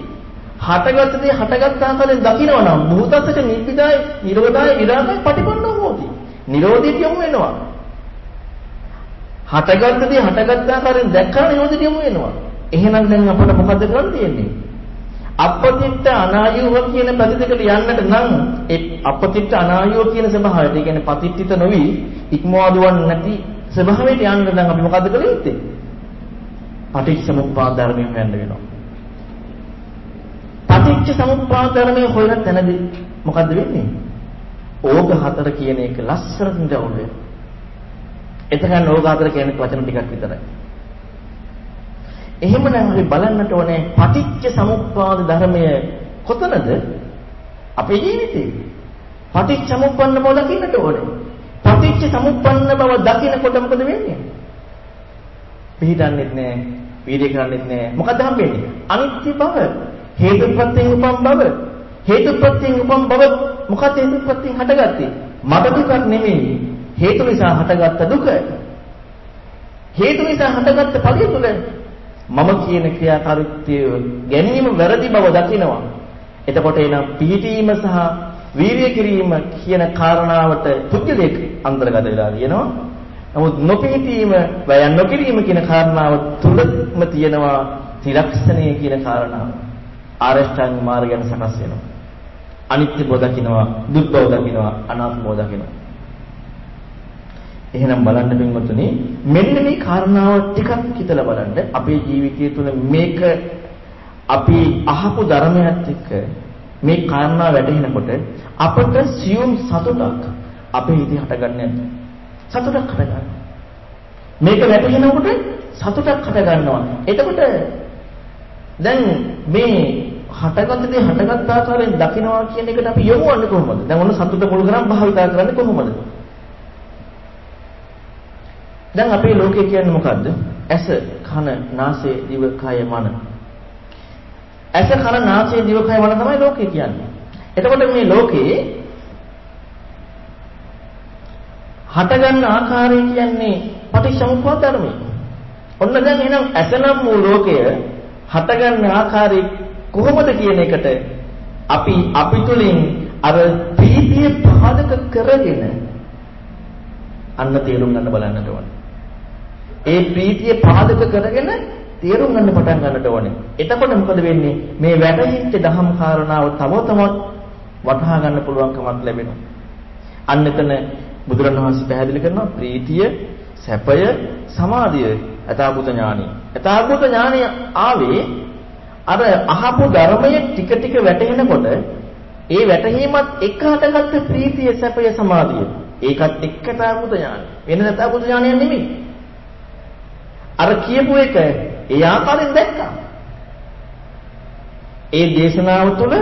හටගත් දේ හටගත් ආකාරයෙන් දකිනවා නම් බුතසක නිබ්බිදාය, නිරෝධාය, විරාගය පටිපන්නෝ හොති. නිරෝධයට යොමු වෙනවා. හටගත්ත දේ හටගත් ආකාරයෙන් දැක්කම නිරෝධයට යොමු වෙනවා. එහෙනම් දැන් අපිට මොකද කරන්න තියෙන්නේ? අපතිත්ත අනායුව කියන ප්‍රතිදෙකට යන්නට නම් ඒ අපතිත්ත අනායුව කියන ස්වභාවයට, ඒ කියන්නේ පතිත්තිත නොවි ඉක්මවා දුවන්නේ නැති ස්වභාවයට යන්න නම් අපි මොකද කළ යුත්තේ? පටිච්චසමුප්පාද ධර්මයෙන් හොයන්න වෙනවා. පටිච්චසමුප්පාද ධර්මයේ හොයන තැනදී මොකද්ද වෙන්නේ? ඕක හතර කියන එක ලස්සනට දවුල් වෙනවා. එතකන් ඕක හතර කියන්නේ වචන ටිකක් විතරයි. එහෙමනම් අපි බලන්නට ඕනේ පටිච්ච සමුප්පාද ධර්මය කොතනද? අපේ ජීවිතේ. පටිච්ච සමුප්පන්න බව දකින්නට ඕනේ. පටිච්ච සමුප්පන්න බව දකිනකොට මොකද වෙන්නේ? පිළිදන්නෙත් නෑ, වීර්ය කරන්නෙත් නෑ. මොකද හම්බෙන්නේ? අනිත්‍ය බව, හේතුප්‍රත්‍යයෙන් උපන් බව. හේතුප්‍රත්‍යයෙන් උපන් බව මොකද හේතුප්‍රත්‍යයෙන් හටගත්තේ? මට දුකක් නෙමෙයි. හේතු නිසා හටගත්ත දුක. හේතු නිසා හටගත්ත ඵලය තුළ මම කියන ක්‍රියාකාරීත්වය ගැනීම වැරදි බව දකිනවා. එතකොට එනම් පිහිටීම සහ වීරිය කිරීම කියන කාරණාවට පුද්ගලයෙක් අන්තර්ගත වෙලා තියෙනවා. නමුත් නොපිහිටීම වයන් නොකිරීම කියන කාරණාව තුලම තියෙනවා ත්‍රිලක්ෂණය කියන කාරණාව. ආරෂ්ඨාංග මාර්ගයන් සකස් වෙනවා. අනිත්‍ය බව දකිනවා, දුක් බව දකිනවා, අනාත්ම බව දකිනවා. එහෙනම් බලන්න පින්වතුනි මෙන්න මේ කාරණාව ටිකක් හිතලා බලන්න අපේ ජීවිතය තුළ මේක අපි අහපු ධර්මයත් එක්ක මේ කාරණා වැටහෙනකොට අපට සියුම් සතුටක් අපේ හිතේ හටගන්නේ නැද්ද? සතුටක් හටගන්නවා. මේක වැටහෙනකොට සතුටක් හටගන්නවා. එතකොට දැන් මේ හටගත් දේ හටගත් ආකාරයෙන් දකිනවා කියන එකට අපි යොමු වන්නේ කොහොමද? දැන් ඔන්න සතුට මුල් කරන් භාවිතා කරන්නේ කොහොමද? දැන් අපේ ලෝකේ කියන්නේ මොකද්ද? ඇස, කන, නාසය, දිව, කය, මන. ඇස, කන, නාසය, දිව, කය, මන තමයි ලෝකේ කියන්නේ. එතකොට මේ ලෝකේ හටගන්න ආකාරය කියන්නේ පටිච්චසමුප්පාද ධර්මය. ඔන්න දැන් එහෙනම් ඇස නම් වූ ලෝකය හටගන්න ආකාරය කොහොමද කියන එකට අපි අපි තුලින් අර ප්‍රීතිය පාදක කරගෙන අන්න තේරුම් ගන්න බලන්නට ඕනේ. ඒ ප්‍රීතිය පාදක කරගෙන තේරුම් ගන්න පටන් ගන්නට ඕනේ. එතකොට මොකද වෙන්නේ? මේ වැටහිච්ච දහම් කාරණාව තව තවත් වටහා ගන්න පුළුවන්කමක් ලැබෙනවා. අන්න එතන බුදුරණවහන්සේ පැහැදිලි කරනවා ප්‍රීතිය, සැපය, සමාධිය, අතාවුත ඥානිය. අතාවුත ඥානිය ආවේ අර අහපු ධර්මයේ ටික ටික වැටහෙනකොට ඒ වැටහීමත් එක්ක හටගත්ත ප්‍රීතිය, සැපය, සමාධිය. ඒකත් එක්ක අතාවුත ඥානිය. වෙන අතාවුත ඥානිය නෙමෙයි. අර කියපු එක ඒ ආකාරයෙන් දැක්කා. ඒ දේශනාව තුළ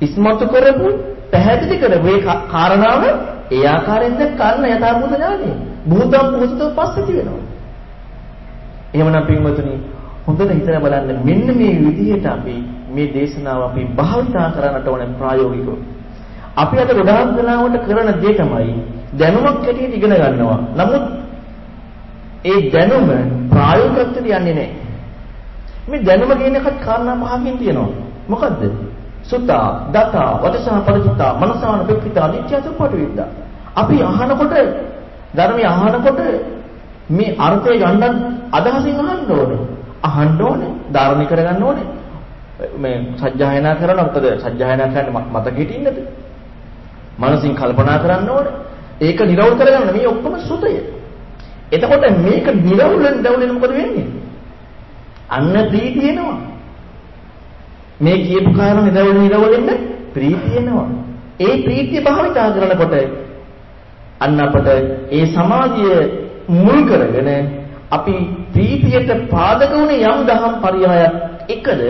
ඉස්මතු කරපු පැහැදිලි කරපු ඒ කාරණාව ඒ ආකාරයෙන් දැක්කන්න යථාභූත ඥානය. භූතම් භූතව පස්සති වෙනවා. එහෙමනම් පින්වතුනි හොඳට හිතලා බලන්න මෙන්න මේ විදිහට අපි මේ දේශනාව අපි භාවිතා කරන්නට ඕනේ ප්‍රායෝගිකව. අපි අද ගොඩාක් වෙලාවට කරන දේ තමයි දැනුමක් හැටියට ඉගෙන ගන්නවා. නමුත් ඒ දැනුම ප්‍රායෝගිකත්වයට යන්නේ නැහැ. මේ දැනුම කියන එකත් කාරණා පහකින් තියෙනවා. මොකද්ද? සුතා, දතා, වදසා පරිචිතා, මනසාන පෙක්ඛිතා, නිත්‍යසුප්පට විද්දා. අපි අහනකොට ධර්මය අහනකොට මේ අර්ථය ගන්න අදහසින් අහන්න ඕනේ. අහන්න ඕනේ, ධාරණය කරගන්න ඕනේ. මේ සත්‍යයනා කරනවා. මොකද සත්‍යයනා කරන්නේ මතක හිටින්නද? මනසින් කල්පනා කරන්න ඕනේ. ඒක නිරවුල් කරගන්න මේ ඔක්කොම සුතය. එතකොට මේක නිරවුලෙන් දවුලෙන් මොකද වෙන්නේ? අන්න ප්‍රීතියනවා. මේ කියපු කාරණා නිරවුල නිරවුලෙන් ප්‍රීතියනවා. ඒ ප්‍රීතිය භාවිතා කරනකොට අන්න අපට ඒ සමාධිය මුල් කරගෙන අපි ප්‍රීතියට පාදක වුණේ යම් දහම් පරයයක් එකද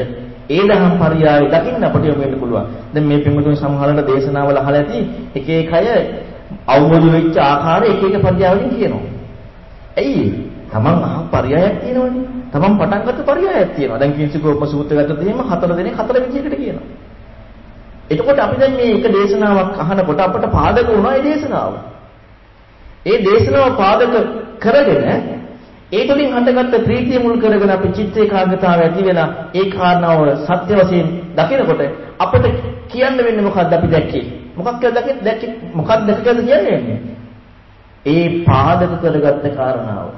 ඒ දහම් පරයය දකින්න අපට යොමු වෙන්න පුළුවන්. දැන් මේ පින්වතුන් සමහරවල්ට දේශනාවල අහලා ඇති එක එක අය අවබෝධ වෙච්ච ආකාරය එක එක පරයවලින් කියනවා. ඇයි තමන් අහ පරයයක් තියෙනවනේ. තමන් පටන් ගත්ත පරයයක් තියෙනවා. දැන් කිංසිකෝපම සූත්‍රය ගත්තොත් එහෙම හතර දෙනෙක් හතර විදිහකට කියනවා. එතකොට අපි දැන් මේ එක දේශනාවක් අහනකොට අපට පාදක වුණා ඒ දේශනාව. ඒ දේශනාව පාදක කරගෙන ඒ තුලින් හටගත්ත ප්‍රීතිය මුල් කරගෙන අපි චිත්ත ඒකාග්‍රතාවය ඇති වෙලා ඒ කාරණාව සත්‍ය වශයෙන් දකිනකොට අපිට කියන්න වෙන්නේ මොකක්ද අපි දැක්කේ? මොකක්ද දැක්කේ? දැක්කේ මොකක්ද දැක්කද කියන්නේ? ඒ පාදක කරගත්ත කාරණාව.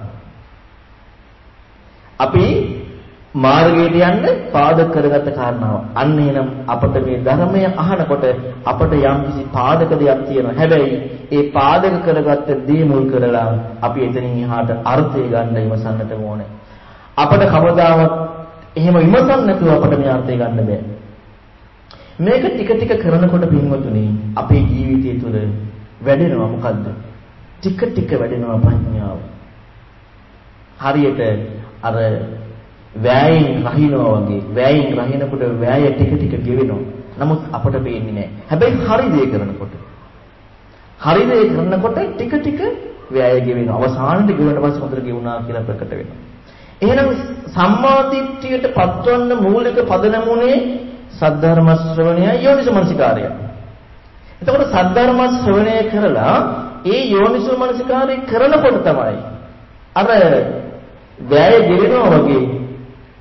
අපි මාර්ගයට යන්න පාදක කරගත්ත කාරණාව. අන්න එනම් අපිට මේ ධර්මය අහනකොට අපිට යම්කිසි පාදක දෙයක් තියෙනවා. හැබැයි ඒ පාදක කරගත්ත දේ මුල් කරලා අපි එතනින් එහාට අර්ථය ගන්න ඉවසන්නට ඕනේ. අපිට කවදාවත් එහෙම විමසන්න නැතුව අපිට මේ අර්ථය ගන්න බෑ. මේක ටික ටික කරනකොට පින්වතුනි අපේ ජීවිතය තුළ වැඩෙනවා මොකද්ද? ටික ටික වැඩෙනවා ප්‍රඥාව. හරියට අර වෑයෙන් රහිනවා වගේ වෑයෙන් රහිනකොට වෑය ටික ටික ගෙවෙනවා. නමුත් අපට පේන්නේ නැහැ. හැබැයි හරි දේ කරනකොට හරි දේ කරනකොට ටික ටික වෑය ගෙවෙනවා. අවසානයේ ගෙවුනට පස්සේ හොඳට ගෙවුනා කියලා ප්‍රකට වෙනවා. එහෙනම් සම්මාදිට්ඨියට පත්වන්න මූලික පදනමුනේ සද්ධර්ම ශ්‍රවණය යෝනිසමනසිකාරය. එතකොට සද්ධර්ම ශ්‍රවණය කරලා ඒ යෝනිසමනසිකාරය කරනකොට තමයි අර වැය ගෙවෙනවා වගේ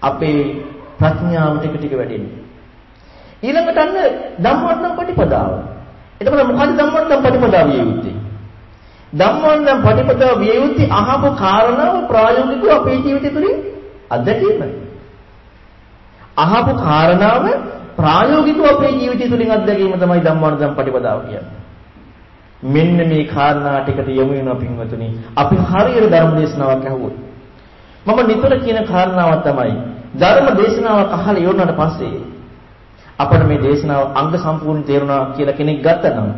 අපේ ප්‍රඥාව ටික ටික වැඩෙන්නේ. ඊළඟට අන්න ධම්මවන්දන ප්‍රතිපදාව. එතකොට මොකද ධම්මවන්දන ප්‍රතිපදාව විය යුත්තේ? ධම්මවන්දන ප්‍රතිපදාව විය යුත්තේ අහපු කාරණාව ප්‍රායෝගිකව අපේ ජීවිතය තුළින් අත්දැකීමයි. අහපු කාරණාව ප්‍රායෝගිකව අපේ ජීවිතය තුළින් අත්දැකීම තමයි ධම්මවන්දන ප්‍රතිපදාව කියන්නේ. මෙන්න මේ කාරණා ටිකට යොමු වෙනවා පින්වතුනි. අපි හරියට ධර්ම දේශනාවක් අහුවොත් මම නිතර කියන කාරණාවක් තමයි ධර්ම දේශනාවක් අහලා ඉවරනට පස්සේ අපිට මේ දේශනාව අංග සම්පූර්ණ තේරුණා කියලා කෙනෙක් ගත්තනම්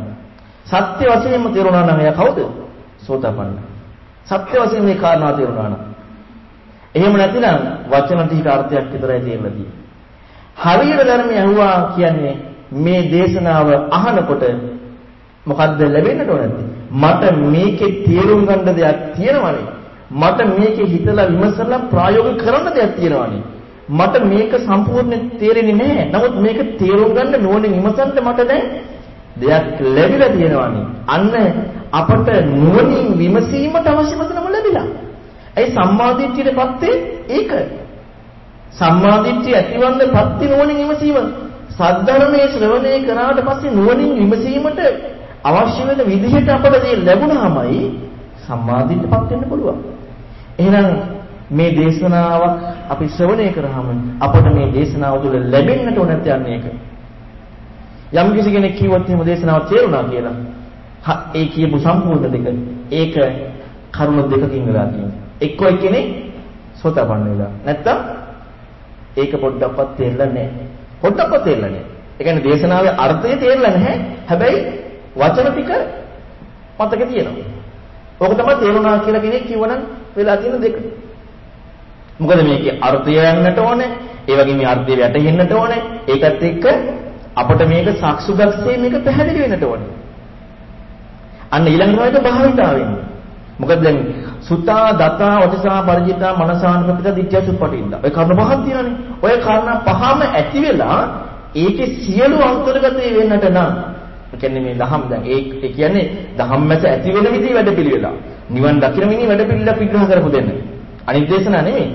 සත්‍ය වශයෙන්ම තේරුණා නම් එයා කවුද? සෝතපන්න. සත්‍ය වශයෙන් මේ කාරණාව තේරුණා නම්. එහෙම නැතිනම් වචන ටික අර්ථයක් විතරයි තේරෙලා තියෙන්නේ. හරියට ධර්මය අහුවා කියන්නේ මේ දේශනාව අහනකොට මොකද්ද ලැබෙන්නට ඕනද? මට මේකේ තේරුම් ගන්න දෙයක් තියෙනවනේ. මට මේකේ හිතලා විමසලා ප්‍රායෝගික කරන්න දෙයක් තියෙනවානේ. මට මේක සම්පූර්ණයෙන් තේරෙන්නේ නැහැ. නමුත් මේක තේරුම් ගන්න නුවණින් විමසන්න මට දැන් දෙයක් ලැබිලා තියෙනවානේ. අන්න අපට නුවණින් විමසීමට අවශ්‍ය වදනම ලැබිලා. ඒ සම්මාදිට්ඨියටපත් ඒක. සම්මාදිට්ඨිය ඇතිවන්න පත්ති නුවණින් විමසීම. සද්ධර්මයේ ශ්‍රවණය කරාට පස්සේ නුවණින් විමසීමට අවශ්‍ය වෙන විදිහට අපට ලැබුණාමයි සම්මාදිට්ඨියටපත් වෙන්න පුළුවන්. එහෙනම් මේ දේශනාවක් අපි ශ්‍රවණය කරාම අපට මේ දේශනාව තුළ ලැබෙන්නට ඕන නැත්නම් ඒක. යම් කිසි කෙනෙක් කිව්වොත් එහෙම දේශනාව තේරුණා කියලා. ඒ කියපු සම්පූර්ණ දෙක ඒක කරුණ දෙකකින් වෙලා තියෙනවා. එක්ක එක්කෙනෙක් සෝතපන්න වෙලා. නැත්තම් ඒක පොඩ්ඩක්වත් තේරෙලා නැහැ. පොඩ්ඩක්වත් තේරෙලා නැහැ. ඒ කියන්නේ දේශනාවේ අර්ථය තේරෙලා නැහැ. හැබැයි වචන ටික මතක තියෙනවා. ඕක තමයි තේරුණා කියලා කෙනෙක් කිව්වනම් වෙලා තියෙන දෙක. මොකද මේකේ අර්ථය යන්නට ඕනේ. ඒ වගේම මේ අර්ථය වැටහෙන්නට ඕනේ. ඒකත් එක්ක අපිට මේක සාක්ෂුගතසේ මේක පැහැදිලි වෙන්නට ඕනේ. අන්න ඊළඟ රාජ්‍ය භාවිතා වෙන්නේ. මොකද දැන් සුතා දතා වටිසා පරිජිතා මනසානුපිත දිට්ඨියසුප්පටින්ද. ඔය කර්ණ පහක් තියෙනනේ. ඔය කර්ණ පහම ඇති වෙලා ඒකේ සියලු අන්තර්ගතේ වෙන්නට නම් ඒ කියන්නේ මේ දහම් දැන් ඒ ඒ කියන්නේ දහම් මැස ඇති වෙන විදිහ වැඩපිළිවෙල. නිවන් දකින මිනිහ වැඩපිළිවෙල විග්‍රහ කරපු දෙන්න. අනිත් දේශනා නෙමෙයි.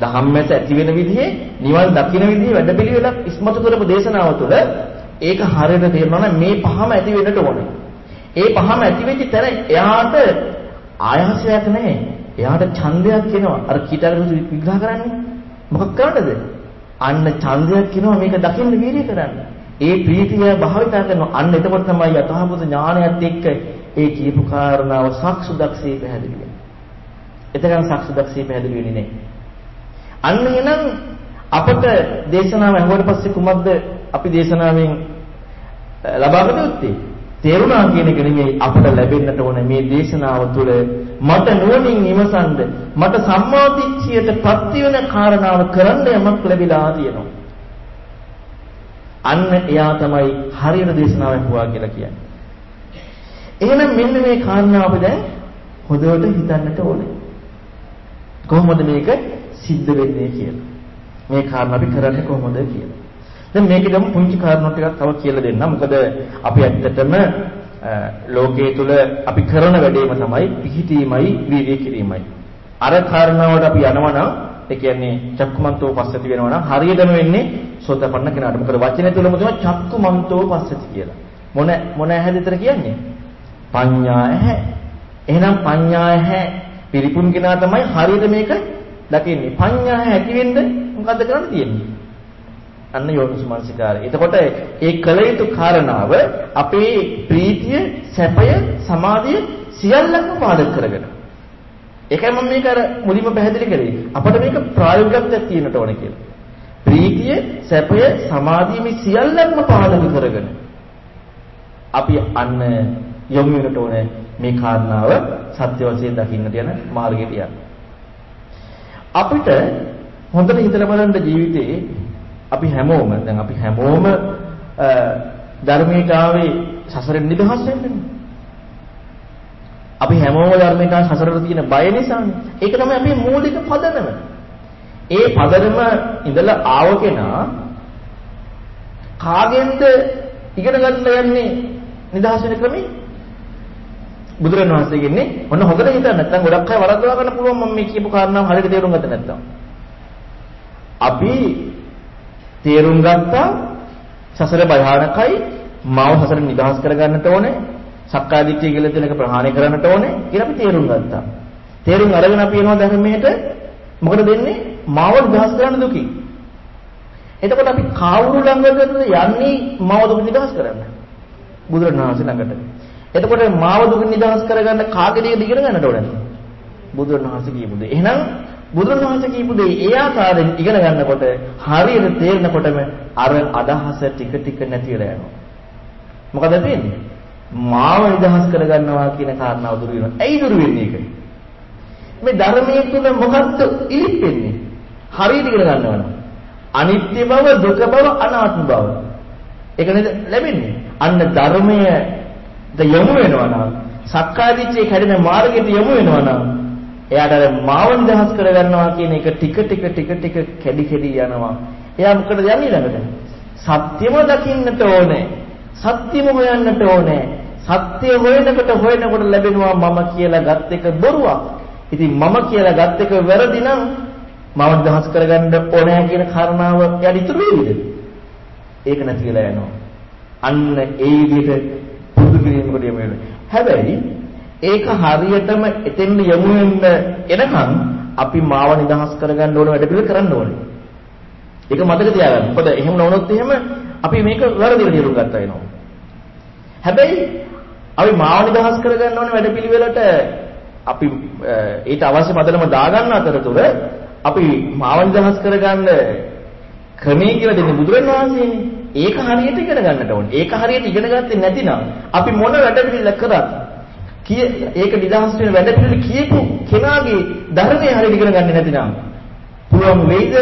දහම් මැස ඇති වෙන විදිහේ නිවන් දකින විදිහේ වැඩපිළිවෙලක් ඉස්මතු කරපු දේශනාව තුළ ඒක හරියට තේරෙනවා නම් මේ පහම ඇති වෙන්නට ඕනේ. ඒ පහම ඇති වෙච්ච තැන එයාට ආයාසයක් නැහැ. එයාට ඡන්දයක් එනවා. අර කීටරක විග්‍රහ කරන්නේ. මොකක් කරන්නද? අන්න ඡන්දයක් එනවා මේක දකින්න වීර්ය කරන්න. ඒ ප්‍රීතිය භාවිතා කරනවා. අන්න එතකොට තමයි යථාභූත ඥානයත් එක්ක ඒ කියපු කාරණාව සක්සුදක්ෂේ පැහැදිලි වෙන්නේ. එතකන් සක්සුදක්ෂී පැහැදිලි වෙන්නේ නැහැ. අන්න එහෙනම් අපට දේශනාව ඇහුවට පස්සේ කුමක්ද අපි දේශනාවෙන් ලබාගත යුත්තේ? තේරුණා කියන එක නෙමෙයි අපට ලැබෙන්නට ඕන මේ දේශනාව තුළ මට නුවණින් විමසන්න මට සම්මාදිට්ඨියට ප්‍රත්‍ය වෙන කාරණාව කරන්න යමක් ලැබිලා තියෙනවා. අන්න එයා තමයි හරියට දේශනාව ඇහුවා කියලා කියන්නේ. එහෙනම් මෙන්න මේ කාරණාව අපි දැන් හොඳට හිතන්නට ඕනේ. කොහොමද මේක සිද්ධ වෙන්නේ කියලා. මේ කාරණා අපි කරන්නේ කොහොමද කියලා. දැන් මේකෙදම පුංචි කාරණා ටිකක් තව කියලා දෙන්න. මොකද අපි ඇත්තටම ලෝකයේ තුල අපි කරන වැඩේම තමයි පිහිටීමයි වීර්ය කිරීමයි. අර කාරණාවට අපි යනවා නම් ඒ කියන්නේ චක්කුමන්තෝ පස්සති වෙනවා නම් හරියටම වෙන්නේ සෝතපන්න කෙනාට. මොකද වචනේ තුලම තමයි චක්කුමන්තෝ පස්සති කියලා. මොන මොන ඇහැද විතර කියන්නේ? පඤ්ඤා ඇහැ. එහෙනම් පඤ්ඤා ඇහැ පිරිපුන් කෙනා තමයි හරියට මේක දකින්නේ. පඤ්ඤා ඇති වෙන්න මොකද්ද කරන්න තියෙන්නේ? අන්න යෝනිසමනසිකාරය. එතකොට ඒ කල යුතු කාරණාව අපේ ප්‍රීතිය, සැපය, සමාධිය සියල්ලක්ම පාදක කරගෙන. ඒකයි මම මේක අර මුලින්ම පැහැදිලි කරේ. අපිට මේක ප්‍රායෝගිකත්වයක් තියෙන්නට ඕන කියලා. ප්‍රීතිය, සැපය, සමාධිය මේ සියල්ලක්ම පාදක කරගෙන අපි අන්න යොමු වෙනට ඕනේ මේ කාරණාව සත්‍ය වශයෙන් දකින්නට යන මාර්ගයට යන්න. අපිට හොඳට හිතලා බලන්න ජීවිතේ අපි හැමෝම දැන් අපි හැමෝම ධර්මයට ආවේ සසරෙන් නිදහස් වෙන්න. අපි හැමෝම ධර්මයට සසරට තියෙන බය නිසානේ. ඒක තමයි අපේ මූලික පදනම. ඒ පදනම ඉඳලා ආව කෙනා කාගෙන්ද ඉගෙන ගන්න යන්නේ නිදහස් වෙන ක්‍රමේ? බුදුරණවහන්සේ කියන්නේ ඔන්න හොඳට හිතන්න නැත්නම් ගොඩක් අය වරද්දවා ගන්න පුළුවන් මම මේ කියපු කාරණාව හරියට තේරුම් ගත්තේ නැත්නම්. අපි තේරුම් ගත්තා සසර භයානකයි මාව සසර නිදහස් කරගන්නට ඕනේ සක්කාය දිට්ඨිය කියලා දෙනක ප්‍රහාණය කරන්නට ඕනේ කියලා අපි තේරුම් ගත්තා. තේරුම් අරගෙන අපි එනවා ධර්මයට මොකද දෙන්නේ? මාව නිදහස් කරන්න දුකයි. එතකොට අපි කාවුරු ළඟටද යන්නේ මාව දුක නිදහස් කරන්න. බුදුරණවහන්සේ ළඟට. එතකොට මාව දුක නිදහස් කරගන්න කාගේද ඉගෙන ගන්නට ඕනේ? බුදුරණවහන්සේ කියපු දේ. එහෙනම් බුදුරණවහන්සේ කියපු දේ ඒ ආකාරයෙන් ඉගෙන ගන්නකොට හරියට තේරෙනකොටම අර අදහස ටික ටික නැති වෙලා යනවා. මොකද වෙන්නේ? මාව නිදහස් කරගන්නවා කියන කාරණාව දුරු වෙනවා. ඇයි දුරු වෙන්නේ ඒක? මේ ධර්මයේ තුල මොකක්ද ඉලිප්පෙන්නේ? හරියට ඉගෙන ගන්නවනම් අනිත්‍ය බව, දුක බව, අනාත්ම බව. ඒක නේද ලැබෙන්නේ. අන්න ධර්මයේ ද යොමු වෙනවා නම් සක්කාය දිට්ඨිය කැඩෙන මාර්ගයට යොමු වෙනවා නම් එයාට අර මාව නිදහස් කරගන්නවා කියන එක ටික ටික ටික ටික කැඩි කැඩි යනවා. එයා මොකටද යන්නේ ළඟට? සත්‍යම දකින්නට ඕනේ. සත්‍යම හොයන්නට ඕනේ. සත්‍ය හොයනකොට හොයනකොට ලැබෙනවා මම කියලා ගත් එක බොරුවක්. ඉතින් මම කියලා ගත් එක වැරදි නම් මම දහස් කරගන්න ඕනේ කියන කාරණාව යාට ඉතුරු වෙයිද? ඒක නැති වෙලා යනවා. අන්න ඒ විදිහට පුරුදු කිරීමකට යමු වෙනවා. හැබැයි ඒක හරියටම එතෙන්ද යමු වෙන්න එනකන් අපි මාව නිදහස් කරගන්න ඕන වැඩ පිළිවෙල කරන්න ඕනේ. ඒක මතක තියාගන්න. මොකද එහෙම නොවුනොත් එහෙම අපි මේක වැරදිව තේරුම් ගත්තා වෙනවා. හැබැයි අපි මාව නිදහස් කරගන්න ඕන වැඩ පිළිවෙලට අපි ඊට අවශ්‍ය පදනම දාගන්න අතරතුර අපි මාව නිදහස් කරගන්න ක්‍රමයේ කියලා දෙන්නේ බුදුරණවහන්සේනේ. ඒක හරියට ඉගෙන ගන්නට ඕනේ. ඒක හරියට ඉගෙන ගත්තේ නැතිනම් අපි මොන වැඩ පිළිවෙල කරත් කිය ඒක නිදහස් වෙන වැඩ පිළිවෙල කියපු කෙනාගේ ධර්මයේ හරියට ඉගෙන ගන්නේ නැතිනම් පුළුවන් වෙයිද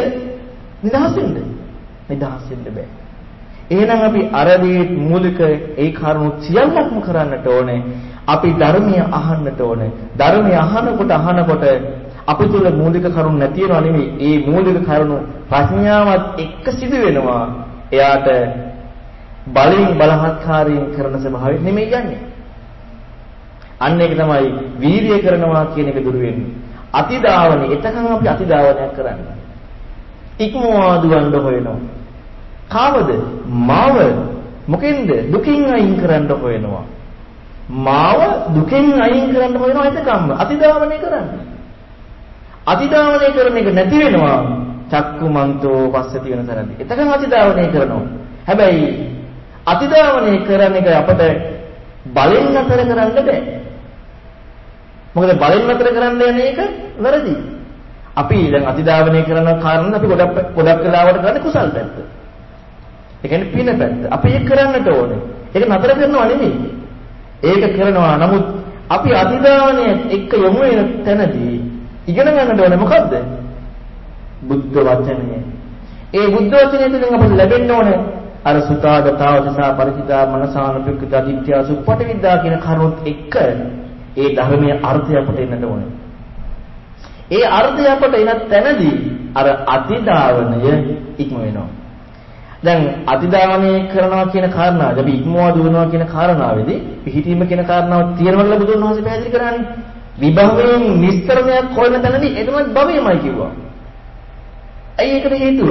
නිදහස් වෙන්න? නිදහස් වෙන්න බෑ. එහෙනම් අපි අරදී මූලික ඒ කරුණු සියල්ලක්ම කරන්නට ඕනේ. අපි ධර්මය අහන්නට ඕනේ. ධර්මය අහනකොට අහනකොට අපි තුල මූලික කරුණු නැති වෙනවා නෙමෙයි. ඒ මූලික කරුණු ප්‍රඥාවත් එක්ක සිදු වෙනවා. එයාට බලෙන් බලහත්කාරයෙන් කරන ස්වභාවය නෙමෙයි යන්නේ. අන්න ඒක තමයි වීරිය කරනවා කියන එක දුර වෙන්නේ. අතිදාවනේ එතකන් අපි අතිදාවනයක් කරන්නේ. ඉක්මවා දුවන්න හොයනවා. කාවද? මාව මොකෙන්ද? දුකින් අයින් කරන්න හොයනවා. මාව දුකෙන් අයින් කරන්න හොයනවා එතකම්ම අතිදාවනය කරන්නේ. අතිදාවනය කරන එක නැති වෙනවා චක්කුමන්තෝ පස්සති වෙන තරදී. එතකන් අතිදාවනය කරනවා. හැබැයි අතිදාවනය කරන එක අපට බලෙන් නතර කරන්න බෑ. මොකද බලෙන් නතර කරන්න යන එක වැරදි. අපි දැන් අතිදාවනය කරන කාරණා අපි ගොඩක් ගොඩක් වෙලාවට කරන්නේ කුසල් පැත්ත. ඒ කියන්නේ පින පැත්ත. අපි ඒක කරන්නට ඕනේ. ඒක නතර කරනවා නෙමෙයි. ඒක කරනවා. නමුත් අපි අතිදාවනය එක්ක යොමු වෙන තැනදී ඉගෙන ගන්නට ඕනේ මොකද්ද? බුද්ධ වචනය. ඒ බුද්ධ වචනය තුළින් අපට ලැබෙන්න ඕනේ අර සුතාගතාව දසා පරිචිතා මනසානුපික්ඛිතා දිට්ඨිය සුප්පටි විද්‍යා කියන කරුණුත් එක්ක ඒ ධර්මයේ අර්ථය අපට එන්නට ඕනේ. ඒ අර්ථය අපට එන තැනදී අර අතිදාවනය ඉක්ම වෙනවා. දැන් අතිදාවනය කරනවා කියන කාරණාව අපි ඉක්මවා දුවනවා කියන කාරණාවේදී පිහිටීම කියන කාරණාව තියෙනවල බුදුන් වහන්සේ පැහැදිලි කරන්නේ. විභවයෙන් නිස්තරණයක් හොයන තැනදී එතනත් භවයමයි කිව්වා. ඇයි ඒකට හේතුව?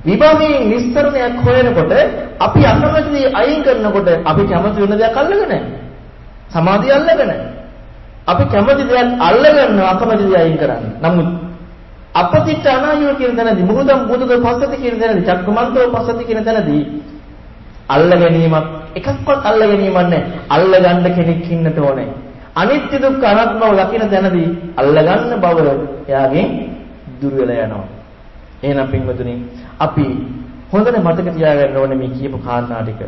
විභවයෙන් නිස්තරණයක් හොයනකොට අපි අකමැති අයින් කරනකොට අපි කැමති වෙන දෙයක් අල්ලගෙන සමාධිය අල්ලගෙන අපි කැමති දෙයක් අල්ලගන්න අකමැති දේ අයින් කරන්න. නමුත් අපතිට අනායෝ කියන තැනදී මුහුදම් බුදුද පස්සති කියන තැනදී චක්කමන්තෝ පස්සති කියන තැනදී අල්ල ගැනීමක් එකක්වත් අල්ල ගැනීමක් නැහැ. අල්ල ගන්න කෙනෙක් ඉන්නට ඕනේ. අනිත්‍ය දුක්ඛ අනාත්ම බව දකින තැනදී අල්ල ගන්න බව එයාගෙන් දුර වෙලා යනවා. එහෙනම් පින්වතුනි අපි හොඳට මතක තියාගන්න ඕනේ මේ කියපු කාරණා ටික.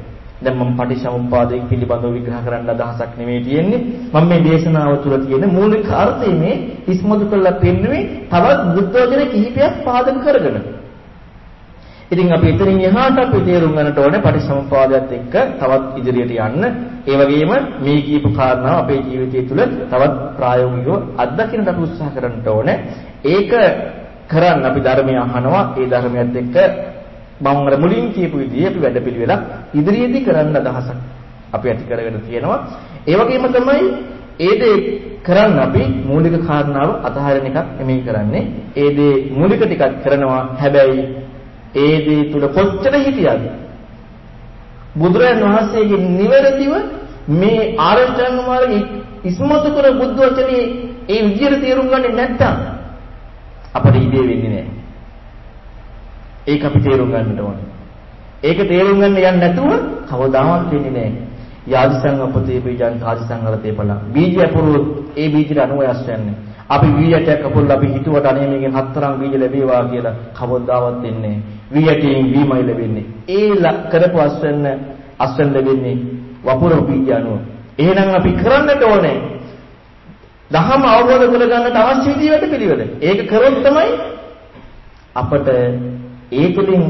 දැන් මම පටිච්චසමුප්පාදය පිළිබඳව විග්‍රහ කරන්න අදහසක් නෙමෙයි තියෙන්නේ. මම මේ දේශනාව තුළ තියෙන මූලික අර්ථය මේ ඉස්මතු කරලා පෙන්නුවේ තවත් බුද්ධ වචන කිහිපයක් පාදක කරගෙන. ඉතින් අපි එතනින් එහාට අපි තේරුම් ගන්නට ඕනේ පටිච්චසමුප්පාදයත් එක්ක තවත් ඉදිරියට යන්න. ඒ වගේම මේ කියපු කාරණා අපේ ජීවිතය තුළ තවත් ප්‍රායෝගිකව අත්දකින්නට අපි උත්සාහ කරන්න ඕනේ. ඒක කරන්න අපි ධර්මය අහනවා. ඒ ධර්මයත් එක්ක මම අර මුලින් කියපු විදිහේ අපි වැඩපිළිවෙලක් ඉදිරියේදී කරන්න අදහසක් අපි ඇති කරගෙන තියෙනවා. ඒ වගේම තමයි ඒ දේ කරන්න අපි මූලික කාරණාව අතහරින එකක් නෙමෙයි කරන්නේ. ඒ දේ මූලික ටිකක් කරනවා. හැබැයි ඒ දේ තුල කොච්චර හිටියද බුදුරජාණන් වහන්සේගේ නිවැරදිව මේ ආරෂ්ඨාංග මාර්ගයේ ඉස්මතු කර බුද්ධ වචනේ ඒ විදිහට තේරුම් ගන්නේ නැත්නම් අපට ඉදී වෙන්නේ නැහැ. ඒක අපි තේරුම් ගන්නට ඕනේ. ඒක තේරුම් ගන්න යන්නේ නැතුව කවදාවත් වෙන්නේ නැහැ. යාදිසං අපතේ බීජං කාදිසං අලතේ පල. බීජය පුරුත් ඒ බීජට අනුවයස් වෙන්නේ. අපි බීජයක් අපොල්ල අපි හිතුවට අනේ මේකෙන් හතරම් බීජ ලැබේවා කියලා කවදාවත් දෙන්නේ නැහැ. බීජයෙන් වීමයි ලැබෙන්නේ. ඒ කරපු අස්වෙන්න අස්වෙන්න ලැබෙන්නේ වපුර බීජ අනුව. එහෙනම් අපි කරන්නට ඕනේ දහම අවබෝධ කරගන්නට අවශ්‍ය විදිහට පිළිවෙල. ඒක කරොත් තමයි අපට ඒ තුළින්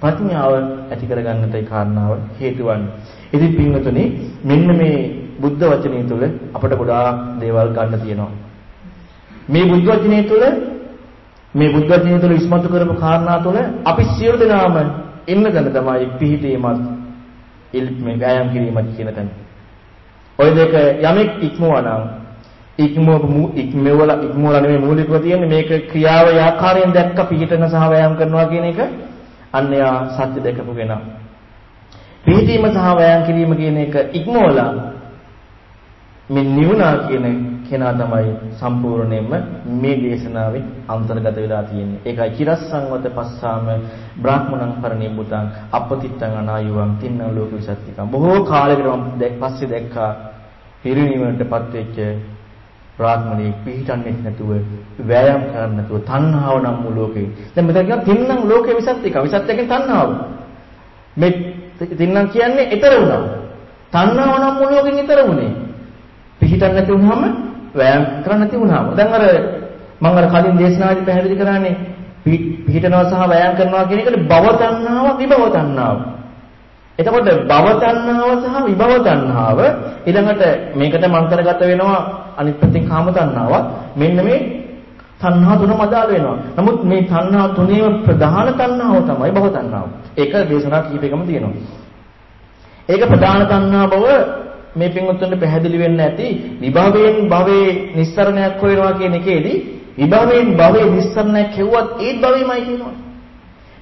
ප්‍රඥාව ඇති කරගන්නටයි කාරණාව හේතු වන්නේ. ඉතින් පින්වතුනි මෙන්න මේ බුද්ධ වචනය තුළ අපට ගොඩාක් දේවල් ගන්න තියෙනවා. මේ බුද්ධ වචනය තුළ මේ බුද්ධ වචනය තුළ ඉස්මතු කරපු කාරණා තුළ අපි සියලු දෙනාම එන්න ගන්න තමයි පිහිටීමත් ඉල්මේ ගායම් කිරීමත් කියන තැන. ඔය දෙක යමෙක් ඉක්මවනවා නම් ඉක්මවපු ඉක්මවල ඉක්මවල නෙමෙයි මූලිකව තියෙන්නේ මේක ක්‍රියාවේ ආකාරයෙන් දැක්ක පිළිටන සහ වෑයම් කරනවා කියන එක අන්න යා සත්‍ය දැකපු කෙනා. පිළිටීම සහ වෑයම් කිරීම කියන එක ඉක්මවල මේ නිවුණා කියන කෙනා තමයි සම්පූර්ණයෙන්ම මේ දේශනාවේ අන්තර්ගත වෙලා තියෙන්නේ. ඒකයි චිරස්සංවත පස්සාම බ්‍රාහ්මණං පරිනිබ්බුතං අපතිත්තං අනායුවං තින්න ලෝක විසත්තිකං. බොහෝ කාලයකට මම පස්සේ දැක්කා පිරිණිවීමටපත් වෙච්ච ප්‍රාඥමණී පිහිටන්නේ නැතුව වෑයම් කරන්නේ නැතුව තණ්හාව නම් වූ ලෝකේ. දැන් මෙතන කියනවා තින්නම් ලෝකේ විසත් එක. විසත් එකෙන් තණ්හාව. මේ තින්නම් කියන්නේ ඊතර වුණා. තණ්හාව නම් වූ ලෝකෙන් ඊතර වුණේ. පිහිටන්නේ නැති වුනහම වෑයම් කරන්න නැති වුනහම. දැන් අර මම අර කලින් දේශනාවේදී පැහැදිලි කරානේ පිහිටනවා සහ වෑයම් කරනවා කියන එකට භව තණ්හාව විභව තණ්හාව. එතකොට භව තණ්හාව සහ විභව තණ්හාව ඊළඟට මේකට මන්තරගත වෙනවා අනිත් පැත්තෙන් කාම තණ්හාවක්. මෙන්න මේ තණ්හා තුනම අදාළ වෙනවා. නමුත් මේ තණ්හා තුනේම ප්‍රධාන තණ්හාව තමයි භව තණ්හාව. ඒක දේශනා කීපයකම තියෙනවා. ඒක ප්‍රධාන තණ්හා බව මේ පින්වත්තුන්ට පැහැදිලි වෙන්න ඇති විභවයෙන් භවයේ නිස්සරණයක් හොයනවා කියන එකේදී විභවයෙන් භවයේ නිස්සරණයක් හෙව්වත් ඒත් භවෙමයි කියනවා.